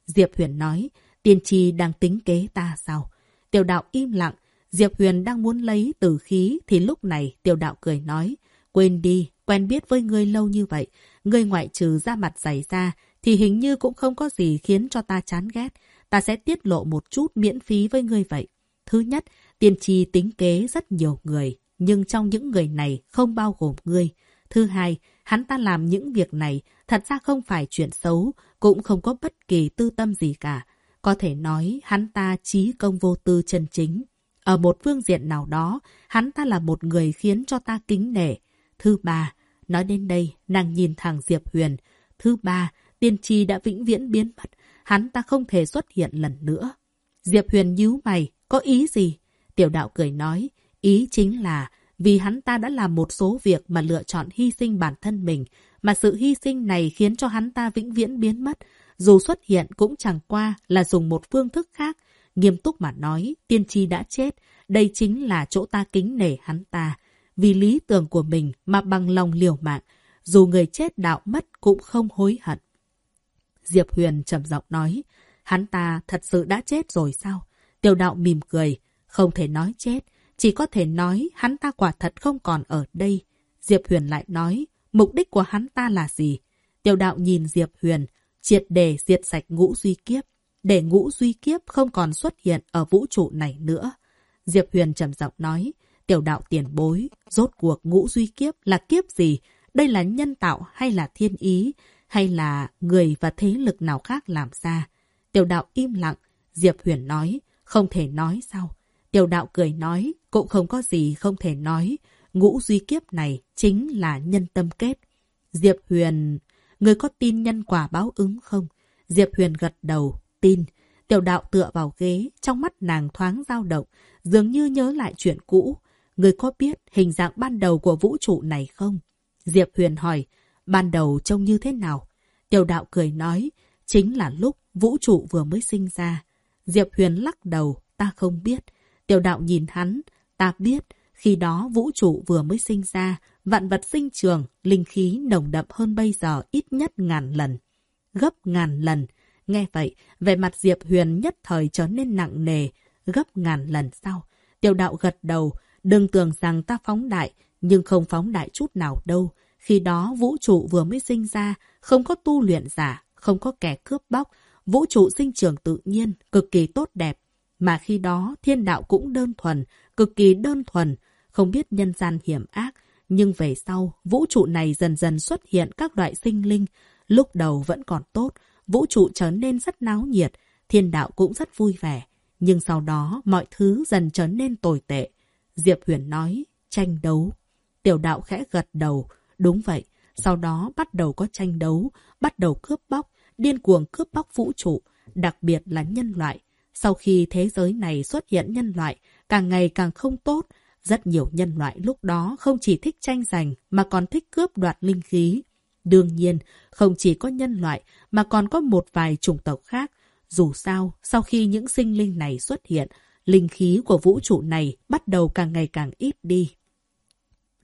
Diệp Huyền nói, tiên tri đang tính kế ta sao? Tiểu đạo im lặng. Diệp Huyền đang muốn lấy tử khí thì lúc này tiểu đạo cười nói. Quên đi, quen biết với ngươi lâu như vậy. Ngươi ngoại trừ ra mặt dày ra thì hình như cũng không có gì khiến cho ta chán ghét. Ta sẽ tiết lộ một chút miễn phí với ngươi vậy. Thứ nhất, tiên tri tính kế rất nhiều người, nhưng trong những người này không bao gồm ngươi. Thứ hai, hắn ta làm những việc này thật ra không phải chuyện xấu, cũng không có bất kỳ tư tâm gì cả. Có thể nói hắn ta trí công vô tư chân chính. Ở một phương diện nào đó, hắn ta là một người khiến cho ta kính nể. Thứ ba, nói đến đây, nàng nhìn thẳng Diệp Huyền. Thứ ba, tiên tri đã vĩnh viễn biến mất, hắn ta không thể xuất hiện lần nữa. Diệp Huyền nhíu mày, có ý gì? Tiểu đạo cười nói, ý chính là vì hắn ta đã làm một số việc mà lựa chọn hy sinh bản thân mình, mà sự hy sinh này khiến cho hắn ta vĩnh viễn biến mất. Dù xuất hiện cũng chẳng qua là dùng một phương thức khác. Nghiêm túc mà nói, tiên tri đã chết. Đây chính là chỗ ta kính nể hắn ta. Vì lý tưởng của mình mà bằng lòng liều mạng. Dù người chết đạo mất cũng không hối hận. Diệp Huyền trầm giọng nói, hắn ta thật sự đã chết rồi sao? Tiểu đạo mỉm cười, không thể nói chết, chỉ có thể nói hắn ta quả thật không còn ở đây. Diệp Huyền lại nói, mục đích của hắn ta là gì? Tiểu đạo nhìn Diệp Huyền, triệt đề diệt sạch ngũ duy kiếp, để ngũ duy kiếp không còn xuất hiện ở vũ trụ này nữa. Diệp Huyền trầm giọng nói, tiểu đạo tiền bối, rốt cuộc ngũ duy kiếp là kiếp gì? Đây là nhân tạo hay là thiên ý? Hay là người và thế lực nào khác làm ra? Tiểu đạo im lặng, Diệp Huyền nói, không thể nói sao? Tiểu đạo cười nói, cũng không có gì không thể nói. Ngũ duy kiếp này chính là nhân tâm kết. Diệp Huyền, người có tin nhân quả báo ứng không? Diệp Huyền gật đầu, tin. Tiểu đạo tựa vào ghế, trong mắt nàng thoáng dao động, dường như nhớ lại chuyện cũ. Người có biết hình dạng ban đầu của vũ trụ này không? Diệp Huyền hỏi, ban đầu trông như thế nào? Tiểu đạo cười nói, chính là lúc vũ trụ vừa mới sinh ra. Diệp Huyền lắc đầu, ta không biết. Tiểu đạo nhìn hắn, ta biết, khi đó vũ trụ vừa mới sinh ra, vạn vật sinh trường, linh khí nồng đậm hơn bây giờ ít nhất ngàn lần. Gấp ngàn lần. Nghe vậy, vẻ mặt Diệp Huyền nhất thời trở nên nặng nề, gấp ngàn lần sau. Tiểu đạo gật đầu, đừng tưởng rằng ta phóng đại, nhưng không phóng đại chút nào đâu. Khi đó vũ trụ vừa mới sinh ra, không có tu luyện giả, không có kẻ cướp bóc, vũ trụ sinh trưởng tự nhiên, cực kỳ tốt đẹp. Mà khi đó thiên đạo cũng đơn thuần, cực kỳ đơn thuần, không biết nhân gian hiểm ác. Nhưng về sau, vũ trụ này dần dần xuất hiện các loại sinh linh. Lúc đầu vẫn còn tốt, vũ trụ trở nên rất náo nhiệt, thiên đạo cũng rất vui vẻ. Nhưng sau đó, mọi thứ dần trở nên tồi tệ. Diệp Huyền nói, tranh đấu. Tiểu đạo khẽ gật đầu. Đúng vậy, sau đó bắt đầu có tranh đấu, bắt đầu cướp bóc, điên cuồng cướp bóc vũ trụ, đặc biệt là nhân loại. Sau khi thế giới này xuất hiện nhân loại, càng ngày càng không tốt, rất nhiều nhân loại lúc đó không chỉ thích tranh giành mà còn thích cướp đoạt linh khí. Đương nhiên, không chỉ có nhân loại mà còn có một vài chủng tộc khác. Dù sao, sau khi những sinh linh này xuất hiện, linh khí của vũ trụ này bắt đầu càng ngày càng ít đi.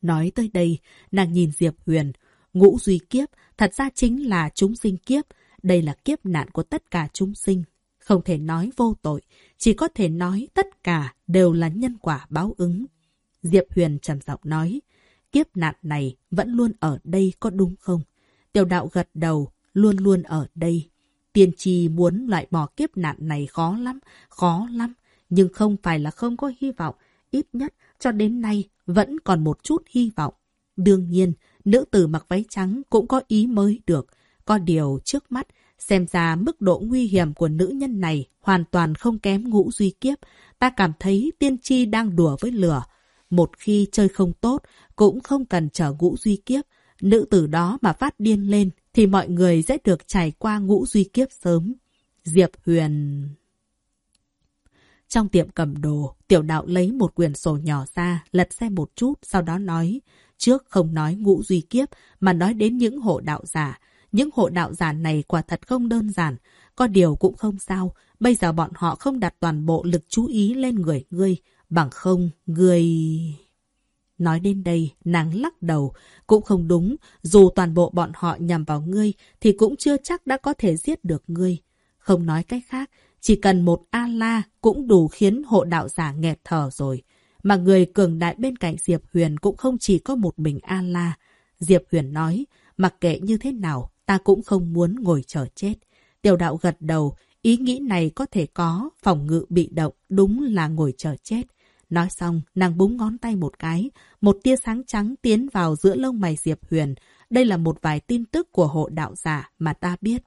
Nói tới đây, nàng nhìn Diệp Huyền. Ngũ duy kiếp thật ra chính là chúng sinh kiếp. Đây là kiếp nạn của tất cả chúng sinh. Không thể nói vô tội, chỉ có thể nói tất cả đều là nhân quả báo ứng. Diệp Huyền trầm giọng nói, kiếp nạn này vẫn luôn ở đây có đúng không? Tiểu đạo gật đầu, luôn luôn ở đây. Tiên tri muốn loại bỏ kiếp nạn này khó lắm, khó lắm. Nhưng không phải là không có hy vọng, ít nhất cho đến nay vẫn còn một chút hy vọng. Đương nhiên, nữ tử mặc váy trắng cũng có ý mới được. Có điều trước mắt, xem ra mức độ nguy hiểm của nữ nhân này hoàn toàn không kém ngũ duy kiếp. Ta cảm thấy tiên tri đang đùa với lửa. Một khi chơi không tốt, cũng không cần chờ ngũ duy kiếp. Nữ tử đó mà phát điên lên, thì mọi người sẽ được trải qua ngũ duy kiếp sớm. Diệp Huyền... Trong tiệm cầm đồ, tiểu đạo lấy một quyển sổ nhỏ ra, lật xem một chút, sau đó nói. Trước không nói ngũ duy kiếp, mà nói đến những hộ đạo giả. Những hộ đạo giả này quả thật không đơn giản. Có điều cũng không sao. Bây giờ bọn họ không đặt toàn bộ lực chú ý lên người ngươi. Bằng không, người... Nói đến đây, nàng lắc đầu. Cũng không đúng. Dù toàn bộ bọn họ nhằm vào ngươi, thì cũng chưa chắc đã có thể giết được ngươi. Không nói cách khác, Chỉ cần một A-la cũng đủ khiến hộ đạo giả nghẹt thở rồi. Mà người cường đại bên cạnh Diệp Huyền cũng không chỉ có một mình A-la. Diệp Huyền nói, mặc kệ như thế nào, ta cũng không muốn ngồi chờ chết. Tiểu đạo gật đầu, ý nghĩ này có thể có, phòng ngự bị động, đúng là ngồi chờ chết. Nói xong, nàng búng ngón tay một cái, một tia sáng trắng tiến vào giữa lông mày Diệp Huyền. Đây là một vài tin tức của hộ đạo giả mà ta biết.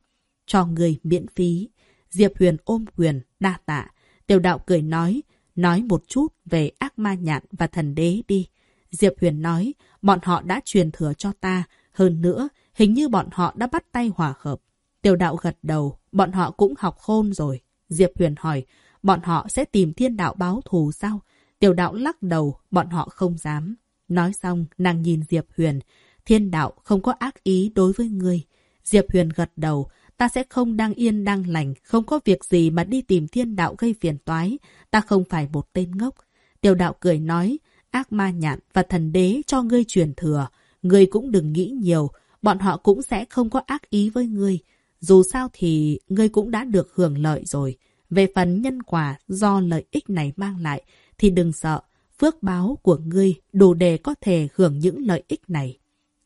Cho người miễn phí. Diệp Huyền ôm quyền, đa tạ. Tiểu đạo cười nói, nói một chút về ác ma nhạn và thần đế đi. Diệp Huyền nói, bọn họ đã truyền thừa cho ta. Hơn nữa, hình như bọn họ đã bắt tay hòa hợp. Tiểu đạo gật đầu, bọn họ cũng học khôn rồi. Diệp Huyền hỏi, bọn họ sẽ tìm thiên đạo báo thù sao? Tiểu đạo lắc đầu, bọn họ không dám. Nói xong, nàng nhìn Diệp Huyền. Thiên đạo không có ác ý đối với ngươi. Diệp Huyền gật đầu, ta sẽ không đang yên đang lành, không có việc gì mà đi tìm thiên đạo gây phiền toái. Ta không phải một tên ngốc. Tiểu đạo cười nói, ác ma nhạn và thần đế cho ngươi truyền thừa. Ngươi cũng đừng nghĩ nhiều, bọn họ cũng sẽ không có ác ý với ngươi. Dù sao thì ngươi cũng đã được hưởng lợi rồi. Về phần nhân quả do lợi ích này mang lại, thì đừng sợ, phước báo của ngươi đủ để có thể hưởng những lợi ích này.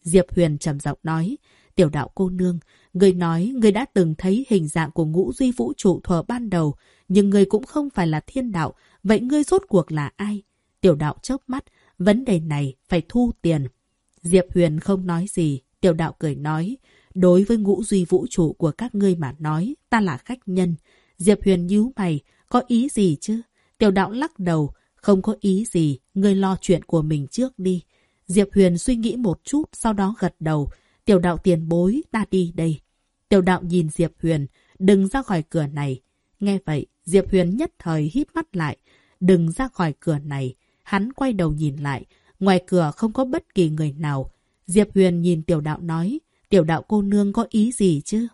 Diệp Huyền trầm giọng nói, tiểu đạo cô nương, ngươi nói ngươi đã từng thấy hình dạng của ngũ duy vũ trụ thuở ban đầu, nhưng ngươi cũng không phải là thiên đạo, vậy ngươi rốt cuộc là ai? Tiểu đạo chớp mắt, vấn đề này phải thu tiền. Diệp Huyền không nói gì, tiểu đạo cười nói, đối với ngũ duy vũ trụ của các ngươi mà nói, ta là khách nhân. Diệp Huyền nhíu mày, có ý gì chứ? Tiểu đạo lắc đầu, không có ý gì, ngươi lo chuyện của mình trước đi. Diệp Huyền suy nghĩ một chút, sau đó gật đầu. Tiểu đạo tiền bối, ta đi đây. Tiểu đạo nhìn Diệp Huyền, đừng ra khỏi cửa này. Nghe vậy, Diệp Huyền nhất thời hít mắt lại. Đừng ra khỏi cửa này. Hắn quay đầu nhìn lại. Ngoài cửa không có bất kỳ người nào. Diệp Huyền nhìn tiểu đạo nói. Tiểu đạo cô nương có ý gì chứ?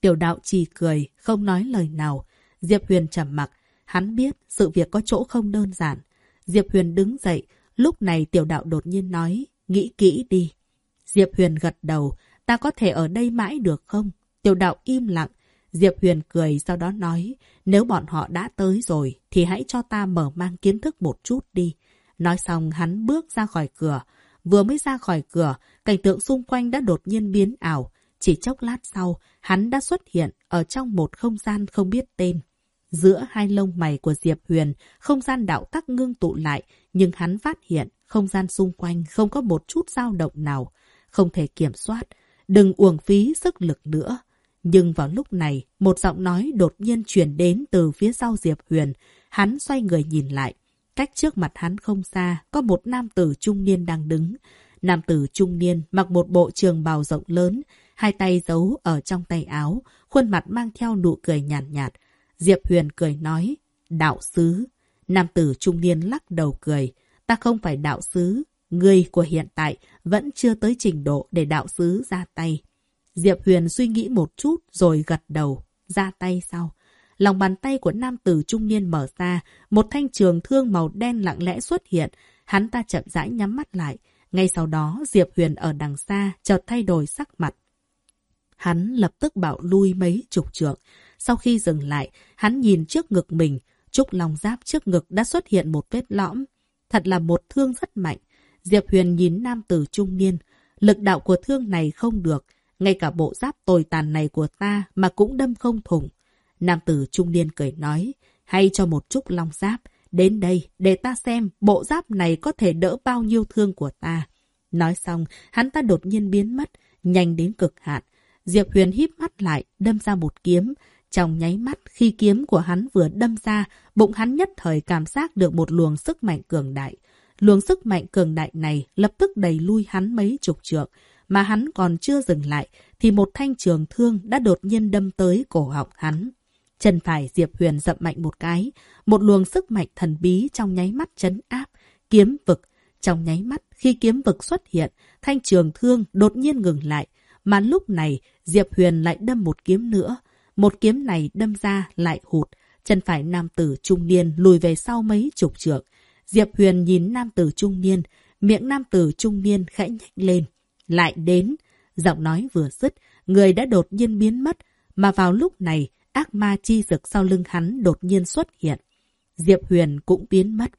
Tiểu đạo chỉ cười, không nói lời nào. Diệp Huyền trầm mặc, Hắn biết sự việc có chỗ không đơn giản. Diệp Huyền đứng dậy, lúc này tiểu đạo đột nhiên nói, nghĩ kỹ đi. Diệp Huyền gật đầu, ta có thể ở đây mãi được không? Tiểu đạo im lặng. Diệp Huyền cười sau đó nói, nếu bọn họ đã tới rồi, thì hãy cho ta mở mang kiến thức một chút đi. Nói xong hắn bước ra khỏi cửa. Vừa mới ra khỏi cửa, cảnh tượng xung quanh đã đột nhiên biến ảo. Chỉ chốc lát sau, hắn đã xuất hiện ở trong một không gian không biết tên. Giữa hai lông mày của Diệp Huyền, không gian đạo tắc ngưng tụ lại, nhưng hắn phát hiện không gian xung quanh không có một chút dao động nào, không thể kiểm soát. Đừng uổng phí sức lực nữa. Nhưng vào lúc này, một giọng nói đột nhiên truyền đến từ phía sau Diệp Huyền. Hắn xoay người nhìn lại. Cách trước mặt hắn không xa, có một nam tử trung niên đang đứng. Nam tử trung niên mặc một bộ trường bào rộng lớn, hai tay giấu ở trong tay áo, khuôn mặt mang theo nụ cười nhàn nhạt, nhạt. Diệp Huyền cười nói, đạo sứ. Nam tử trung niên lắc đầu cười, ta không phải đạo sứ. Người của hiện tại vẫn chưa tới trình độ để đạo sứ ra tay. Diệp Huyền suy nghĩ một chút rồi gật đầu, ra tay sau. Lòng bàn tay của nam tử trung niên mở ra, một thanh trường thương màu đen lặng lẽ xuất hiện. Hắn ta chậm rãi nhắm mắt lại. Ngay sau đó, Diệp Huyền ở đằng xa chợt thay đổi sắc mặt. Hắn lập tức bảo lui mấy chục trượng. Sau khi dừng lại, hắn nhìn trước ngực mình. Trúc lòng giáp trước ngực đã xuất hiện một vết lõm. Thật là một thương rất mạnh. Diệp Huyền nhìn nam tử trung niên. Lực đạo của thương này không được. Ngay cả bộ giáp tồi tàn này của ta mà cũng đâm không thủng. Nam tử trung niên cười nói. Hay cho một trúc long giáp. Đến đây, để ta xem bộ giáp này có thể đỡ bao nhiêu thương của ta. Nói xong, hắn ta đột nhiên biến mất, nhanh đến cực hạn. Diệp Huyền híp mắt lại, đâm ra một kiếm. Trong nháy mắt, khi kiếm của hắn vừa đâm ra, bụng hắn nhất thời cảm giác được một luồng sức mạnh cường đại. Luồng sức mạnh cường đại này lập tức đẩy lui hắn mấy chục trượng. Mà hắn còn chưa dừng lại, thì một thanh trường thương đã đột nhiên đâm tới cổ họng hắn. Chân phải Diệp Huyền dậm mạnh một cái, một luồng sức mạnh thần bí trong nháy mắt chấn áp, kiếm vực. Trong nháy mắt, khi kiếm vực xuất hiện, thanh trường thương đột nhiên ngừng lại, mà lúc này Diệp Huyền lại đâm một kiếm nữa, một kiếm này đâm ra lại hụt, chân phải nam tử trung niên lùi về sau mấy chục trượng. Diệp Huyền nhìn nam tử trung niên, miệng nam tử trung niên khẽ nhếch lên. Lại đến, giọng nói vừa dứt, người đã đột nhiên biến mất, mà vào lúc này, ác ma chi rực sau lưng hắn đột nhiên xuất hiện. Diệp Huyền cũng biến mất.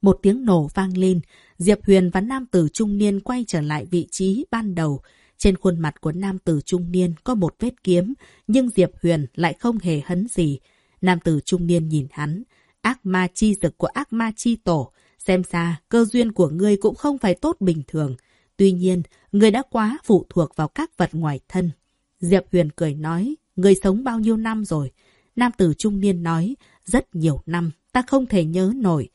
Một tiếng nổ vang lên, Diệp Huyền và nam tử trung niên quay trở lại vị trí ban đầu. Trên khuôn mặt của nam tử trung niên có một vết kiếm, nhưng Diệp Huyền lại không hề hấn gì. Nam tử trung niên nhìn hắn, ác ma chi dực của ác ma chi tổ. Xem ra, cơ duyên của ngươi cũng không phải tốt bình thường. Tuy nhiên, ngươi đã quá phụ thuộc vào các vật ngoài thân. Diệp Huyền cười nói, ngươi sống bao nhiêu năm rồi? Nam tử trung niên nói, rất nhiều năm, ta không thể nhớ nổi.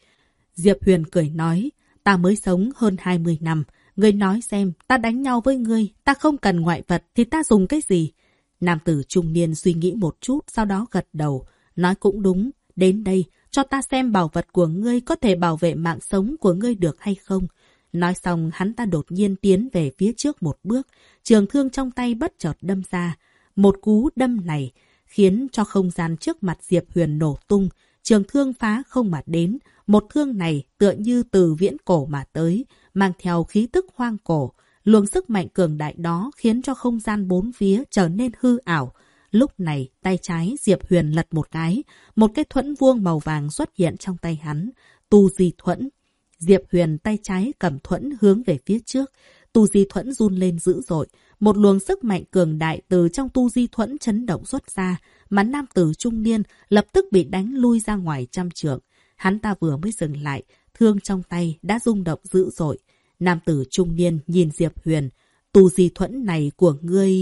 Diệp Huyền cười nói, ta mới sống hơn 20 năm. Ngươi nói xem, ta đánh nhau với ngươi, ta không cần ngoại vật thì ta dùng cái gì? Nam tử trung niên suy nghĩ một chút, sau đó gật đầu. Nói cũng đúng, đến đây, cho ta xem bảo vật của ngươi có thể bảo vệ mạng sống của ngươi được hay không. Nói xong, hắn ta đột nhiên tiến về phía trước một bước, trường thương trong tay bất chợt đâm ra. Một cú đâm này khiến cho không gian trước mặt Diệp Huyền nổ tung, trường thương phá không mà đến. Một thương này tựa như từ viễn cổ mà tới, mang theo khí tức hoang cổ. Luồng sức mạnh cường đại đó khiến cho không gian bốn phía trở nên hư ảo. Lúc này, tay trái Diệp Huyền lật một cái, một cái thuẫn vuông màu vàng xuất hiện trong tay hắn. Tu di thuẫn. Diệp Huyền tay trái cầm thuẫn hướng về phía trước. Tu di thuẫn run lên dữ dội. Một luồng sức mạnh cường đại từ trong tu di thuẫn chấn động xuất ra, mà nam tử trung niên lập tức bị đánh lui ra ngoài trăm trượng. Hắn ta vừa mới dừng lại, thương trong tay đã rung động dữ dội. Nam tử trung niên nhìn Diệp Huyền, tu di thuẫn này của ngươi...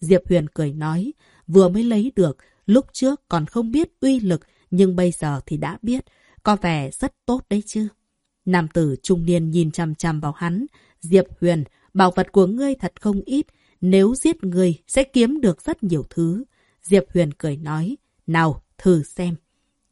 Diệp Huyền cười nói, vừa mới lấy được, lúc trước còn không biết uy lực, nhưng bây giờ thì đã biết, có vẻ rất tốt đấy chứ. Nam tử trung niên nhìn chằm chằm vào hắn, Diệp Huyền, bảo vật của ngươi thật không ít, nếu giết ngươi sẽ kiếm được rất nhiều thứ. Diệp Huyền cười nói, nào, thử xem.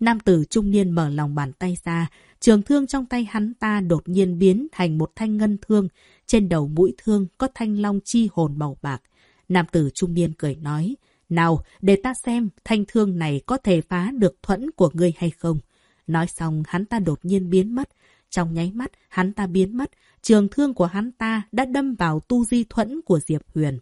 Nam tử trung niên mở lòng bàn tay ra, trường thương trong tay hắn ta đột nhiên biến thành một thanh ngân thương. Trên đầu mũi thương có thanh long chi hồn màu bạc. Nam tử trung niên cười nói, nào, để ta xem thanh thương này có thể phá được thuẫn của ngươi hay không. Nói xong, hắn ta đột nhiên biến mất. Trong nháy mắt, hắn ta biến mất. Trường thương của hắn ta đã đâm vào tu di thuẫn của Diệp Huyền.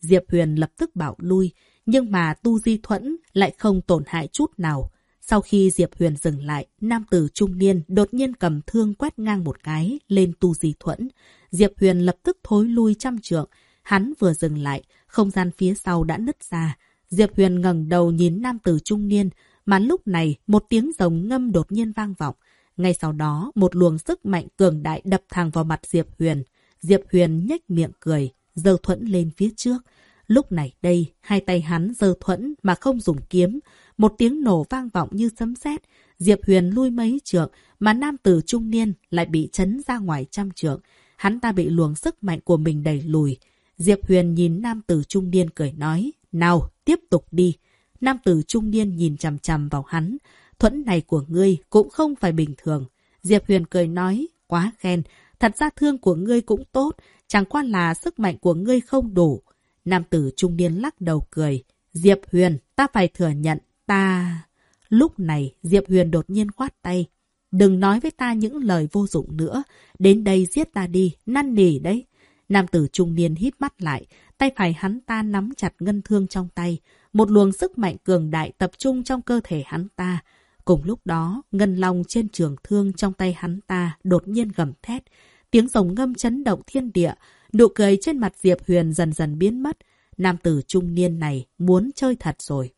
Diệp Huyền lập tức bảo lui, nhưng mà tu di thuẫn lại không tổn hại chút nào. Sau khi Diệp Huyền dừng lại, nam tử trung niên đột nhiên cầm thương quét ngang một cái lên tu di thuẫn. Diệp Huyền lập tức thối lui trăm trượng. Hắn vừa dừng lại, không gian phía sau đã nứt ra. Diệp Huyền ngẩng đầu nhìn nam tử trung niên, mà lúc này một tiếng rồng ngâm đột nhiên vang vọng. Ngay sau đó, một luồng sức mạnh cường đại đập thẳng vào mặt Diệp Huyền. Diệp Huyền nhếch miệng cười, giơ thuẫn lên phía trước. Lúc này đây, hai tay hắn giơ thuẫn mà không dùng kiếm. Một tiếng nổ vang vọng như sấm sét. Diệp Huyền lui mấy trượng, mà nam tử trung niên lại bị chấn ra ngoài trăm trượng. Hắn ta bị luồng sức mạnh của mình đẩy lùi. Diệp Huyền nhìn nam tử trung niên cười nói, nào, tiếp tục đi. Nam tử trung niên nhìn chằm chằm vào hắn. Thuẫn này của ngươi cũng không phải bình thường. Diệp Huyền cười nói, quá khen. Thật ra thương của ngươi cũng tốt, chẳng qua là sức mạnh của ngươi không đủ. Nam tử trung niên lắc đầu cười. Diệp Huyền, ta phải thừa nhận, ta... Lúc này, Diệp Huyền đột nhiên khoát tay. Đừng nói với ta những lời vô dụng nữa. Đến đây giết ta đi, năn nỉ đấy. Nam tử trung niên hít mắt lại, tay phải hắn ta nắm chặt ngân thương trong tay. Một luồng sức mạnh cường đại tập trung trong cơ thể hắn ta. Cùng lúc đó, ngân long trên trường thương trong tay hắn ta đột nhiên gầm thét. Tiếng rồng ngâm chấn động thiên địa, nụ cười trên mặt Diệp Huyền dần dần biến mất. Nam tử trung niên này muốn chơi thật rồi.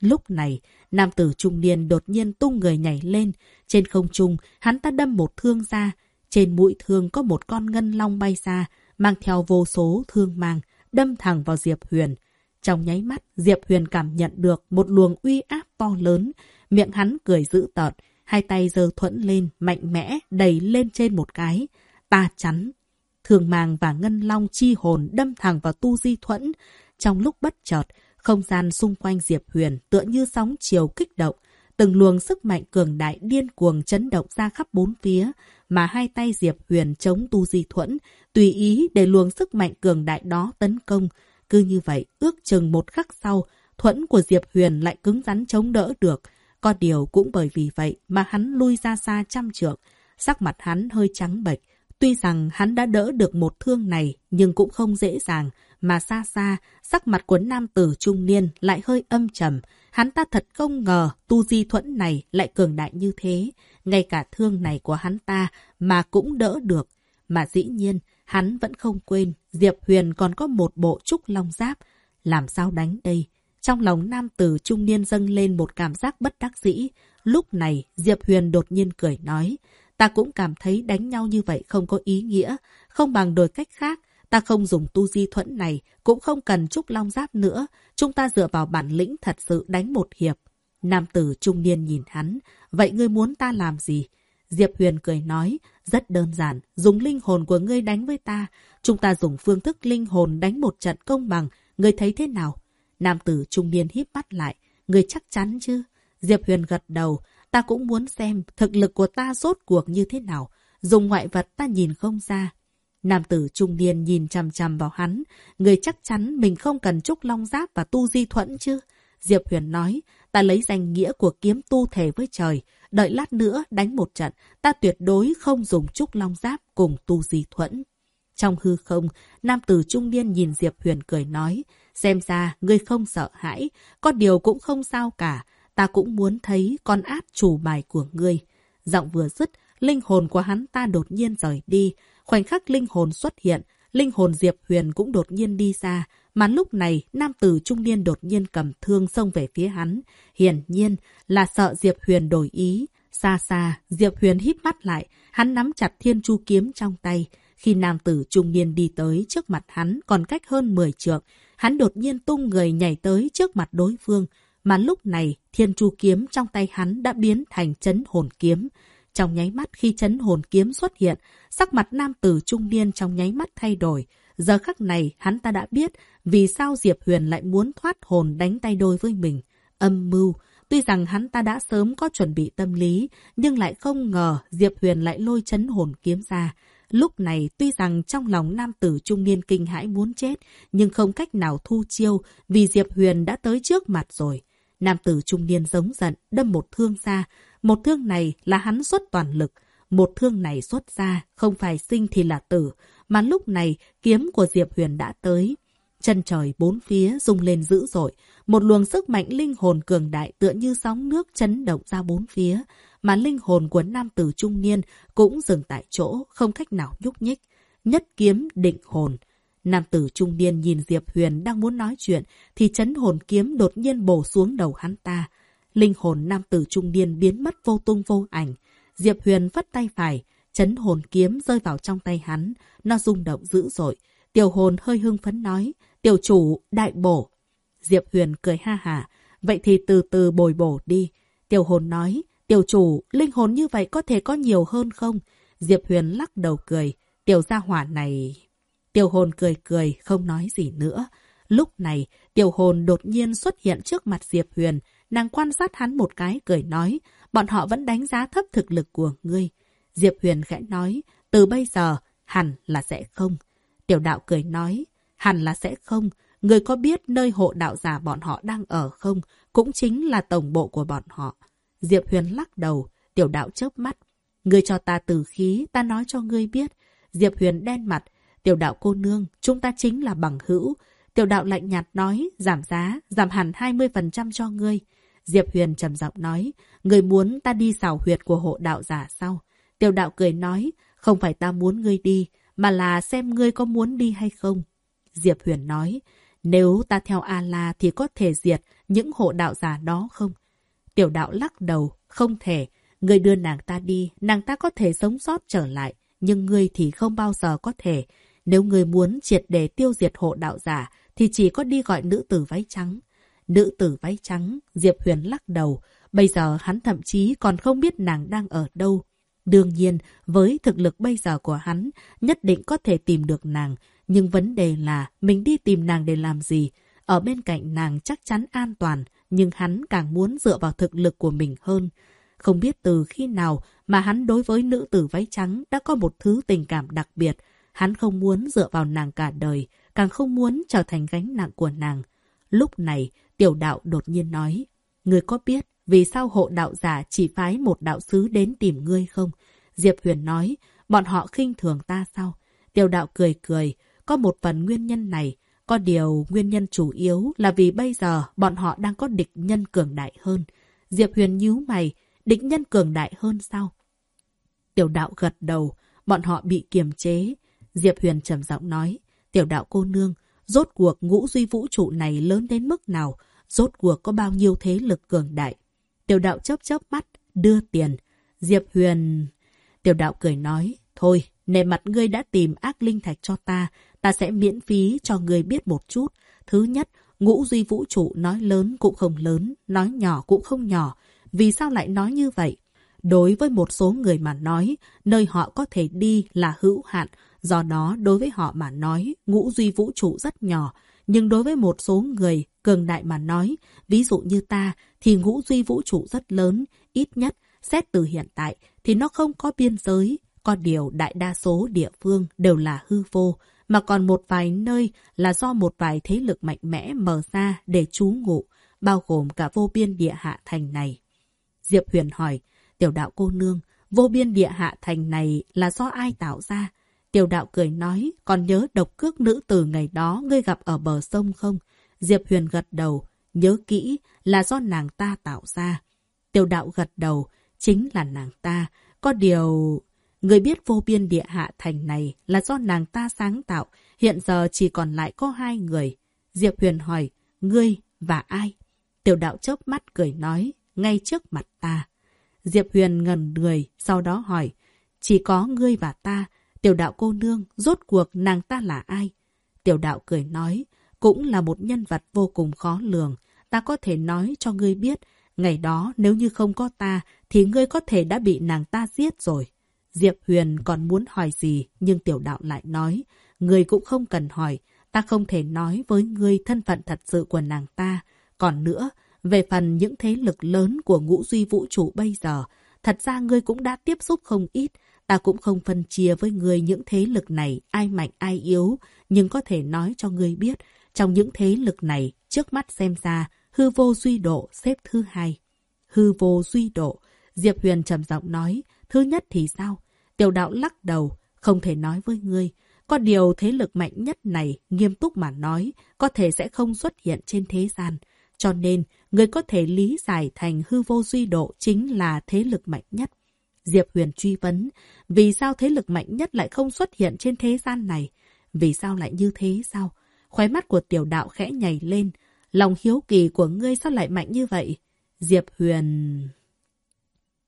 Lúc này, nam tử trung niên đột nhiên tung người nhảy lên. Trên không trung, hắn ta đâm một thương ra. Trên mũi thương có một con ngân long bay ra, mang theo vô số thương mang, đâm thẳng vào Diệp Huyền. Trong nháy mắt, Diệp Huyền cảm nhận được một luồng uy áp to lớn. Miệng hắn cười dữ tợn, hai tay giơ thuẫn lên, mạnh mẽ, đẩy lên trên một cái. Ta chắn. Thường màng và ngân long chi hồn đâm thẳng vào tu di thuẫn. Trong lúc bất chợt, không gian xung quanh Diệp Huyền tựa như sóng chiều kích động. Từng luồng sức mạnh cường đại điên cuồng chấn động ra khắp bốn phía, mà hai tay Diệp Huyền chống tu di thuẫn, tùy ý để luồng sức mạnh cường đại đó tấn công. Cứ như vậy, ước chừng một khắc sau, thuẫn của Diệp Huyền lại cứng rắn chống đỡ được. Có điều cũng bởi vì vậy mà hắn lui ra xa trăm trượng, sắc mặt hắn hơi trắng bệch. Tuy rằng hắn đã đỡ được một thương này, nhưng cũng không dễ dàng, mà xa xa, sắc mặt của nam tử trung niên lại hơi âm trầm. Hắn ta thật không ngờ tu di thuẫn này lại cường đại như thế. Ngay cả thương này của hắn ta mà cũng đỡ được. Mà dĩ nhiên, hắn vẫn không quên Diệp Huyền còn có một bộ trúc long giáp. Làm sao đánh đây? Trong lòng nam tử trung niên dâng lên một cảm giác bất đắc dĩ. Lúc này, Diệp Huyền đột nhiên cười nói. Ta cũng cảm thấy đánh nhau như vậy không có ý nghĩa. Không bằng đổi cách khác. Ta không dùng tu di thuẫn này, cũng không cần trúc long giáp nữa. Chúng ta dựa vào bản lĩnh thật sự đánh một hiệp. Nam tử trung niên nhìn hắn. Vậy ngươi muốn ta làm gì? Diệp Huyền cười nói, rất đơn giản, dùng linh hồn của ngươi đánh với ta. Chúng ta dùng phương thức linh hồn đánh một trận công bằng, ngươi thấy thế nào? Nam tử trung niên híp mắt lại, ngươi chắc chắn chứ? Diệp Huyền gật đầu, ta cũng muốn xem thực lực của ta rốt cuộc như thế nào. Dùng ngoại vật ta nhìn không ra. Nam tử trung niên nhìn chằm chằm vào hắn, người chắc chắn mình không cần trúc long giáp và tu di thuẫn chứ? Diệp Huyền nói, ta lấy danh nghĩa của kiếm tu thể với trời, đợi lát nữa đánh một trận, ta tuyệt đối không dùng trúc long giáp cùng tu di thuẫn. Trong hư không, nam tử trung niên nhìn Diệp Huyền cười nói, xem ra ngươi không sợ hãi, có điều cũng không sao cả, ta cũng muốn thấy con át chủ bài của ngươi. Giọng vừa dứt, linh hồn của hắn ta đột nhiên rời đi, khoảnh khắc linh hồn xuất hiện, linh hồn Diệp Huyền cũng đột nhiên đi ra, mà lúc này nam tử trung niên đột nhiên cầm thương xông về phía hắn. Hiển nhiên là sợ Diệp Huyền đổi ý. Xa xa, Diệp Huyền híp mắt lại, hắn nắm chặt thiên chu kiếm trong tay. Khi nam tử trung niên đi tới trước mặt hắn còn cách hơn 10 trượng, hắn đột nhiên tung người nhảy tới trước mặt đối phương. Mà lúc này, thiên chu kiếm trong tay hắn đã biến thành chấn hồn kiếm. Trong nháy mắt khi chấn hồn kiếm xuất hiện, sắc mặt nam tử trung niên trong nháy mắt thay đổi. Giờ khắc này, hắn ta đã biết vì sao Diệp Huyền lại muốn thoát hồn đánh tay đôi với mình. Âm mưu, tuy rằng hắn ta đã sớm có chuẩn bị tâm lý, nhưng lại không ngờ Diệp Huyền lại lôi chấn hồn kiếm ra. Lúc này, tuy rằng trong lòng nam tử trung niên kinh hãi muốn chết, nhưng không cách nào thu chiêu vì Diệp Huyền đã tới trước mặt rồi. Nam tử trung niên giống giận, đâm một thương ra. Một thương này là hắn xuất toàn lực. Một thương này xuất ra, không phải sinh thì là tử. Mà lúc này, kiếm của Diệp Huyền đã tới. Chân trời bốn phía rung lên dữ dội. Một luồng sức mạnh linh hồn cường đại tựa như sóng nước chấn động ra bốn phía. Mà linh hồn của nam tử trung niên cũng dừng tại chỗ, không cách nào nhúc nhích. Nhất kiếm định hồn. Nam tử trung niên nhìn Diệp Huyền đang muốn nói chuyện, thì chấn hồn kiếm đột nhiên bổ xuống đầu hắn ta. Linh hồn nam tử trung niên biến mất vô tung vô ảnh. Diệp Huyền vất tay phải, chấn hồn kiếm rơi vào trong tay hắn. Nó rung động dữ dội. Tiểu hồn hơi hưng phấn nói, tiểu chủ, đại bổ. Diệp Huyền cười ha hả, vậy thì từ từ bồi bổ đi. Tiểu hồn nói, tiểu chủ, linh hồn như vậy có thể có nhiều hơn không? Diệp Huyền lắc đầu cười, tiểu gia hỏa này... Tiểu hồn cười cười, không nói gì nữa. Lúc này, tiểu hồn đột nhiên xuất hiện trước mặt Diệp Huyền. Nàng quan sát hắn một cái, cười nói, bọn họ vẫn đánh giá thấp thực lực của ngươi. Diệp Huyền khẽ nói, từ bây giờ, hẳn là sẽ không. Tiểu đạo cười nói, hẳn là sẽ không. Người có biết nơi hộ đạo giả bọn họ đang ở không? Cũng chính là tổng bộ của bọn họ. Diệp Huyền lắc đầu, tiểu đạo chớp mắt. Ngươi cho ta từ khí, ta nói cho ngươi biết. Diệp Huyền đen mặt, Tiểu đạo cô nương, chúng ta chính là bằng hữu. Tiểu đạo lạnh nhạt nói, giảm giá, giảm hẳn 20% cho ngươi. Diệp Huyền trầm giọng nói, người muốn ta đi xào huyệt của hộ đạo giả sao? Tiểu đạo cười nói, không phải ta muốn ngươi đi, mà là xem ngươi có muốn đi hay không. Diệp Huyền nói, nếu ta theo A-La thì có thể diệt những hộ đạo giả đó không? Tiểu đạo lắc đầu, không thể. Ngươi đưa nàng ta đi, nàng ta có thể sống sót trở lại, nhưng ngươi thì không bao giờ có thể. Nếu người muốn triệt để tiêu diệt hộ đạo giả, thì chỉ có đi gọi nữ tử váy trắng. Nữ tử váy trắng, Diệp Huyền lắc đầu. Bây giờ hắn thậm chí còn không biết nàng đang ở đâu. Đương nhiên, với thực lực bây giờ của hắn, nhất định có thể tìm được nàng. Nhưng vấn đề là mình đi tìm nàng để làm gì? Ở bên cạnh nàng chắc chắn an toàn, nhưng hắn càng muốn dựa vào thực lực của mình hơn. Không biết từ khi nào mà hắn đối với nữ tử váy trắng đã có một thứ tình cảm đặc biệt, Hắn không muốn dựa vào nàng cả đời, càng không muốn trở thành gánh nặng của nàng. Lúc này, tiểu đạo đột nhiên nói, Ngươi có biết vì sao hộ đạo giả chỉ phái một đạo sứ đến tìm ngươi không? Diệp Huyền nói, bọn họ khinh thường ta sao? Tiểu đạo cười cười, có một phần nguyên nhân này, Có điều nguyên nhân chủ yếu là vì bây giờ bọn họ đang có địch nhân cường đại hơn. Diệp Huyền nhíu mày, địch nhân cường đại hơn sao? Tiểu đạo gật đầu, bọn họ bị kiềm chế. Diệp Huyền trầm giọng nói, tiểu đạo cô nương, rốt cuộc ngũ duy vũ trụ này lớn đến mức nào? Rốt cuộc có bao nhiêu thế lực cường đại? Tiểu đạo chớp chớp mắt, đưa tiền. Diệp Huyền... Tiểu đạo cười nói, thôi, nề mặt ngươi đã tìm ác linh thạch cho ta, ta sẽ miễn phí cho ngươi biết một chút. Thứ nhất, ngũ duy vũ trụ nói lớn cũng không lớn, nói nhỏ cũng không nhỏ. Vì sao lại nói như vậy? Đối với một số người mà nói, nơi họ có thể đi là hữu hạn, do đó đối với họ mà nói, ngũ duy vũ trụ rất nhỏ. Nhưng đối với một số người cường đại mà nói, ví dụ như ta, thì ngũ duy vũ trụ rất lớn, ít nhất, xét từ hiện tại, thì nó không có biên giới. Có điều đại đa số địa phương đều là hư vô, mà còn một vài nơi là do một vài thế lực mạnh mẽ mở ra để trú ngụ, bao gồm cả vô biên địa hạ thành này. Diệp Huyền hỏi, tiểu đạo cô nương, vô biên địa hạ thành này là do ai tạo ra? Tiểu đạo cười nói, còn nhớ độc cước nữ từ ngày đó ngươi gặp ở bờ sông không? Diệp Huyền gật đầu, nhớ kỹ là do nàng ta tạo ra. Tiểu đạo gật đầu, chính là nàng ta. Có điều... Người biết vô biên địa hạ thành này là do nàng ta sáng tạo, hiện giờ chỉ còn lại có hai người. Diệp Huyền hỏi, ngươi và ai? Tiểu đạo chớp mắt cười nói, ngay trước mặt ta. Diệp Huyền ngần người, sau đó hỏi, chỉ có ngươi và ta, tiểu đạo cô nương, rốt cuộc nàng ta là ai? Tiểu đạo cười nói, cũng là một nhân vật vô cùng khó lường. Ta có thể nói cho ngươi biết, ngày đó nếu như không có ta, thì ngươi có thể đã bị nàng ta giết rồi. Diệp Huyền còn muốn hỏi gì, nhưng tiểu đạo lại nói, ngươi cũng không cần hỏi, ta không thể nói với ngươi thân phận thật sự của nàng ta. Còn nữa, về phần những thế lực lớn của ngũ duy vũ trụ bây giờ, thật ra ngươi cũng đã tiếp xúc không ít. Ta cũng không phân chia với người những thế lực này ai mạnh ai yếu, nhưng có thể nói cho người biết, trong những thế lực này, trước mắt xem ra, hư vô duy độ xếp thứ hai. Hư vô duy độ, Diệp Huyền trầm giọng nói, thứ nhất thì sao? Tiểu đạo lắc đầu, không thể nói với ngươi. Có điều thế lực mạnh nhất này, nghiêm túc mà nói, có thể sẽ không xuất hiện trên thế gian. Cho nên, người có thể lý giải thành hư vô duy độ chính là thế lực mạnh nhất. Diệp Huyền truy vấn, vì sao thế lực mạnh nhất lại không xuất hiện trên thế gian này? Vì sao lại như thế sao? Khóe mắt của tiểu đạo khẽ nhảy lên. Lòng hiếu kỳ của ngươi sao lại mạnh như vậy? Diệp Huyền...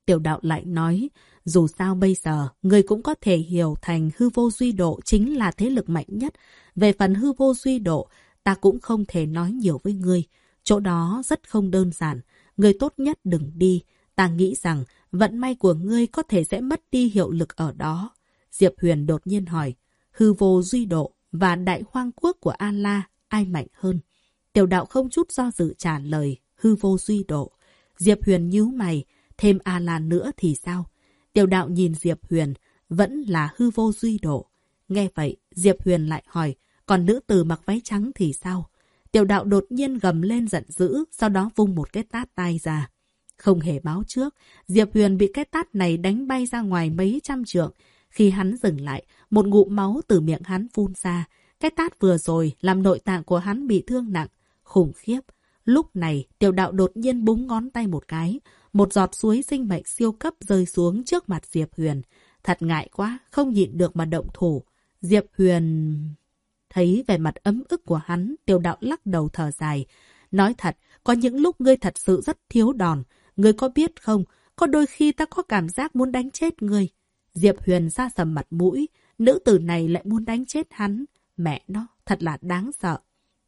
Tiểu đạo lại nói, dù sao bây giờ, ngươi cũng có thể hiểu thành hư vô duy độ chính là thế lực mạnh nhất. Về phần hư vô duy độ, ta cũng không thể nói nhiều với ngươi. Chỗ đó rất không đơn giản. Ngươi tốt nhất đừng đi. Ta nghĩ rằng vận may của ngươi có thể sẽ mất đi hiệu lực ở đó. Diệp Huyền đột nhiên hỏi, hư vô duy độ và đại hoang quốc của A-La ai mạnh hơn? Tiểu đạo không chút do dự trả lời, hư vô duy độ. Diệp Huyền nhíu mày, thêm A-La nữa thì sao? Tiểu đạo nhìn Diệp Huyền, vẫn là hư vô duy độ. Nghe vậy, Diệp Huyền lại hỏi, còn nữ tử mặc váy trắng thì sao? Tiểu đạo đột nhiên gầm lên giận dữ, sau đó vung một cái tát tay ra. Không hề báo trước, Diệp Huyền bị cái tát này đánh bay ra ngoài mấy trăm trượng. Khi hắn dừng lại, một ngụm máu từ miệng hắn phun ra. Cái tát vừa rồi làm nội tạng của hắn bị thương nặng, khủng khiếp. Lúc này, tiểu đạo đột nhiên búng ngón tay một cái. Một giọt suối sinh mệnh siêu cấp rơi xuống trước mặt Diệp Huyền. Thật ngại quá, không nhịn được mà động thủ. Diệp Huyền... Thấy vẻ mặt ấm ức của hắn, tiểu đạo lắc đầu thở dài. Nói thật, có những lúc ngươi thật sự rất thiếu đòn người có biết không, có đôi khi ta có cảm giác muốn đánh chết người. Diệp Huyền ra sầm mặt mũi, nữ tử này lại muốn đánh chết hắn. Mẹ nó, thật là đáng sợ.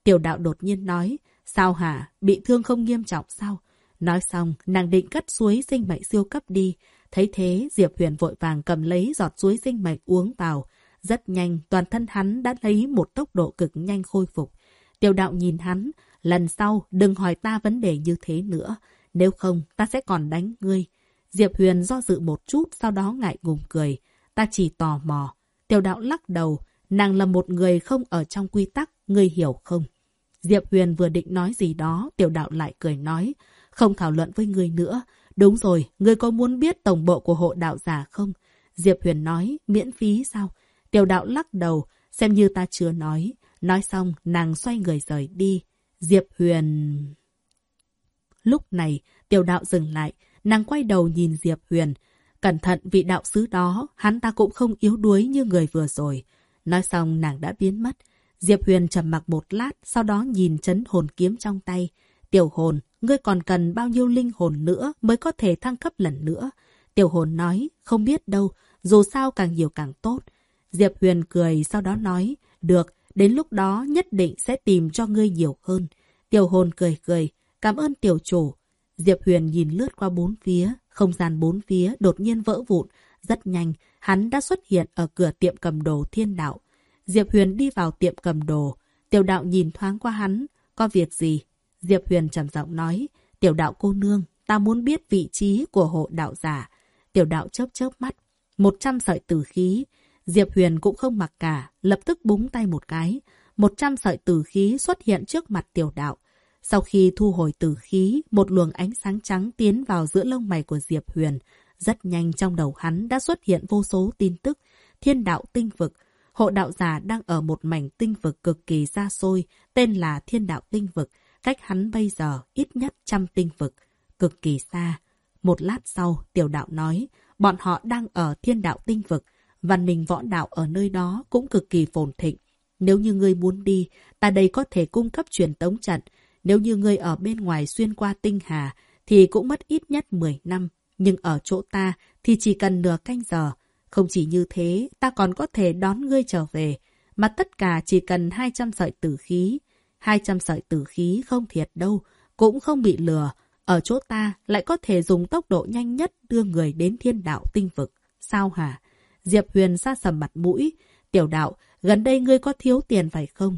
Tiểu đạo đột nhiên nói, sao hả, bị thương không nghiêm trọng sao? Nói xong, nàng định cất suối sinh mệnh siêu cấp đi. Thấy thế, Diệp Huyền vội vàng cầm lấy giọt suối sinh mệnh uống vào. Rất nhanh, toàn thân hắn đã lấy một tốc độ cực nhanh khôi phục. Tiểu đạo nhìn hắn, lần sau đừng hỏi ta vấn đề như thế nữa. Nếu không, ta sẽ còn đánh ngươi. Diệp Huyền do dự một chút, sau đó ngại ngùng cười. Ta chỉ tò mò. Tiểu đạo lắc đầu. Nàng là một người không ở trong quy tắc, ngươi hiểu không? Diệp Huyền vừa định nói gì đó, tiểu đạo lại cười nói. Không thảo luận với ngươi nữa. Đúng rồi, ngươi có muốn biết tổng bộ của hộ đạo giả không? Diệp Huyền nói, miễn phí sao? Tiểu đạo lắc đầu, xem như ta chưa nói. Nói xong, nàng xoay người rời đi. Diệp Huyền... Lúc này, tiểu đạo dừng lại, nàng quay đầu nhìn Diệp Huyền. Cẩn thận vị đạo sứ đó, hắn ta cũng không yếu đuối như người vừa rồi. Nói xong nàng đã biến mất. Diệp Huyền trầm mặc một lát, sau đó nhìn chấn hồn kiếm trong tay. Tiểu hồn, ngươi còn cần bao nhiêu linh hồn nữa mới có thể thăng cấp lần nữa? Tiểu hồn nói, không biết đâu, dù sao càng nhiều càng tốt. Diệp Huyền cười sau đó nói, được, đến lúc đó nhất định sẽ tìm cho ngươi nhiều hơn. Tiểu hồn cười cười, cảm ơn tiểu chủ. Diệp Huyền nhìn lướt qua bốn phía, không gian bốn phía đột nhiên vỡ vụn. Rất nhanh, hắn đã xuất hiện ở cửa tiệm cầm đồ thiên đạo. Diệp Huyền đi vào tiệm cầm đồ. Tiểu đạo nhìn thoáng qua hắn. Có việc gì? Diệp Huyền trầm giọng nói. Tiểu đạo cô nương, ta muốn biết vị trí của hộ đạo giả. Tiểu đạo chớp chớp mắt. Một trăm sợi tử khí. Diệp Huyền cũng không mặc cả, lập tức búng tay một cái. Một trăm sợi tử khí xuất hiện trước mặt tiểu đạo. Sau khi thu hồi tử khí, một luồng ánh sáng trắng tiến vào giữa lông mày của Diệp Huyền. Rất nhanh trong đầu hắn đã xuất hiện vô số tin tức. Thiên đạo tinh vực. Hộ đạo giả đang ở một mảnh tinh vực cực kỳ xa xôi, tên là Thiên đạo tinh vực. Cách hắn bây giờ ít nhất trăm tinh vực. Cực kỳ xa. Một lát sau, tiểu đạo nói, bọn họ đang ở thiên đạo tinh vực. Văn minh võ đạo ở nơi đó cũng cực kỳ phồn thịnh. Nếu như ngươi muốn đi, ta đây có thể cung cấp truyền tống trận. Nếu như ngươi ở bên ngoài xuyên qua tinh hà, thì cũng mất ít nhất 10 năm. Nhưng ở chỗ ta thì chỉ cần nửa canh giờ. Không chỉ như thế, ta còn có thể đón ngươi trở về. Mà tất cả chỉ cần 200 sợi tử khí. 200 sợi tử khí không thiệt đâu, cũng không bị lừa. Ở chỗ ta lại có thể dùng tốc độ nhanh nhất đưa người đến thiên đạo tinh vực. Sao hả? Diệp Huyền xa sầm mặt mũi. Tiểu đạo, gần đây ngươi có thiếu tiền phải không?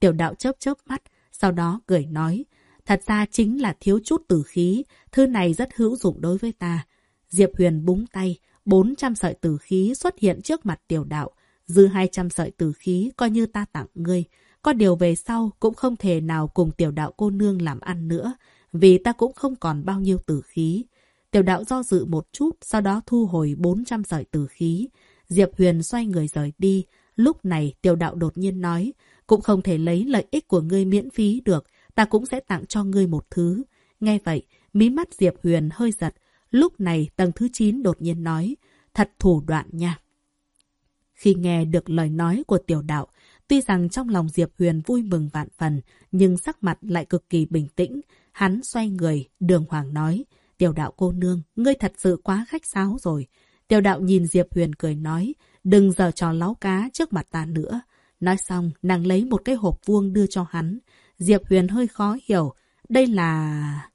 Tiểu đạo chớp chớp mắt, sau đó cười nói. Thật ra chính là thiếu chút tử khí, thư này rất hữu dụng đối với ta. Diệp Huyền búng tay, 400 sợi tử khí xuất hiện trước mặt tiểu đạo. Dư 200 sợi tử khí coi như ta tặng ngươi. Có điều về sau cũng không thể nào cùng tiểu đạo cô nương làm ăn nữa, vì ta cũng không còn bao nhiêu tử khí. Tiểu đạo do dự một chút, sau đó thu hồi 400 sợi tử khí. Diệp Huyền xoay người rời đi. Lúc này tiểu đạo đột nhiên nói, cũng không thể lấy lợi ích của ngươi miễn phí được, ta cũng sẽ tặng cho ngươi một thứ. Nghe vậy, mí mắt Diệp Huyền hơi giật. Lúc này tầng thứ 9 đột nhiên nói, thật thủ đoạn nha. Khi nghe được lời nói của tiểu đạo, tuy rằng trong lòng Diệp Huyền vui mừng vạn phần, nhưng sắc mặt lại cực kỳ bình tĩnh. Hắn xoay người, đường hoàng nói, tiểu đạo cô nương, ngươi thật sự quá khách sáo rồi. Tiểu đạo nhìn Diệp Huyền cười nói, đừng giờ trò láo cá trước mặt ta nữa. Nói xong, nàng lấy một cái hộp vuông đưa cho hắn. Diệp Huyền hơi khó hiểu, đây là...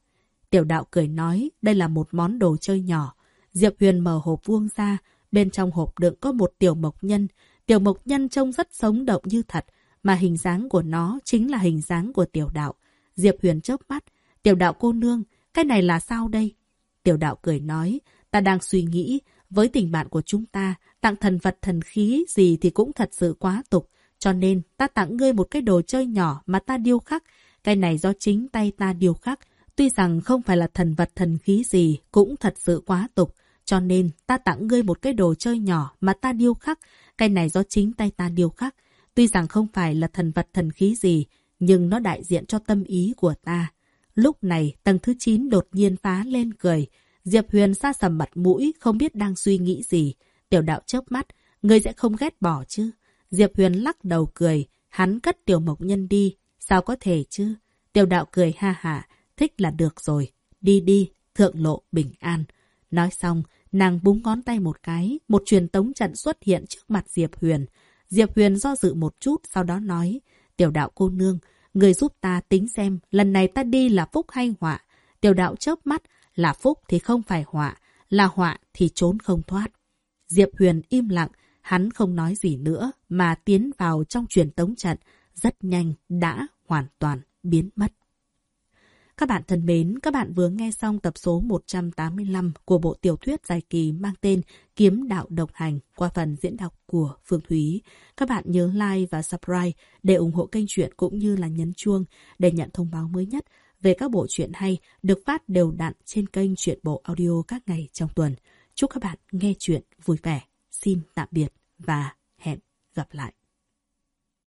Tiểu đạo cười nói, đây là một món đồ chơi nhỏ. Diệp Huyền mở hộp vuông ra, bên trong hộp đựng có một tiểu mộc nhân. Tiểu mộc nhân trông rất sống động như thật, mà hình dáng của nó chính là hình dáng của tiểu đạo. Diệp Huyền chớp mắt, tiểu đạo cô nương, cái này là sao đây? Tiểu đạo cười nói, ta đang suy nghĩ, với tình bạn của chúng ta, tặng thần vật thần khí gì thì cũng thật sự quá tục. Cho nên, ta tặng ngươi một cái đồ chơi nhỏ mà ta điêu khắc. Cái này do chính tay ta điêu khắc. Tuy rằng không phải là thần vật thần khí gì, cũng thật sự quá tục. Cho nên, ta tặng ngươi một cái đồ chơi nhỏ mà ta điêu khắc. Cái này do chính tay ta điêu khắc. Tuy rằng không phải là thần vật thần khí gì, nhưng nó đại diện cho tâm ý của ta. Lúc này, tầng thứ 9 đột nhiên phá lên cười. Diệp Huyền xa sầm mặt mũi, không biết đang suy nghĩ gì. Tiểu đạo chớp mắt, ngươi sẽ không ghét bỏ chứ. Diệp Huyền lắc đầu cười, hắn cất tiểu mộc nhân đi. Sao có thể chứ? Tiểu đạo cười ha hả, thích là được rồi. Đi đi, thượng lộ bình an. Nói xong, nàng búng ngón tay một cái, một truyền tống trận xuất hiện trước mặt Diệp Huyền. Diệp Huyền do dự một chút, sau đó nói, tiểu đạo cô nương, người giúp ta tính xem, lần này ta đi là phúc hay họa. Tiểu đạo chớp mắt, là phúc thì không phải họa, là họa thì trốn không thoát. Diệp Huyền im lặng, hắn không nói gì nữa mà tiến vào trong truyền tống trận, rất nhanh đã hoàn toàn biến mất. Các bạn thân mến, các bạn vừa nghe xong tập số 185 của bộ tiểu thuyết dài kỳ mang tên Kiếm Đạo Độc Hành qua phần diễn đọc của Phương Thúy. Các bạn nhớ like và subscribe để ủng hộ kênh truyện cũng như là nhấn chuông để nhận thông báo mới nhất về các bộ truyện hay được phát đều đặn trên kênh truyện bộ audio các ngày trong tuần. Chúc các bạn nghe truyện vui vẻ. Xin tạm biệt và hẹn gặp lại.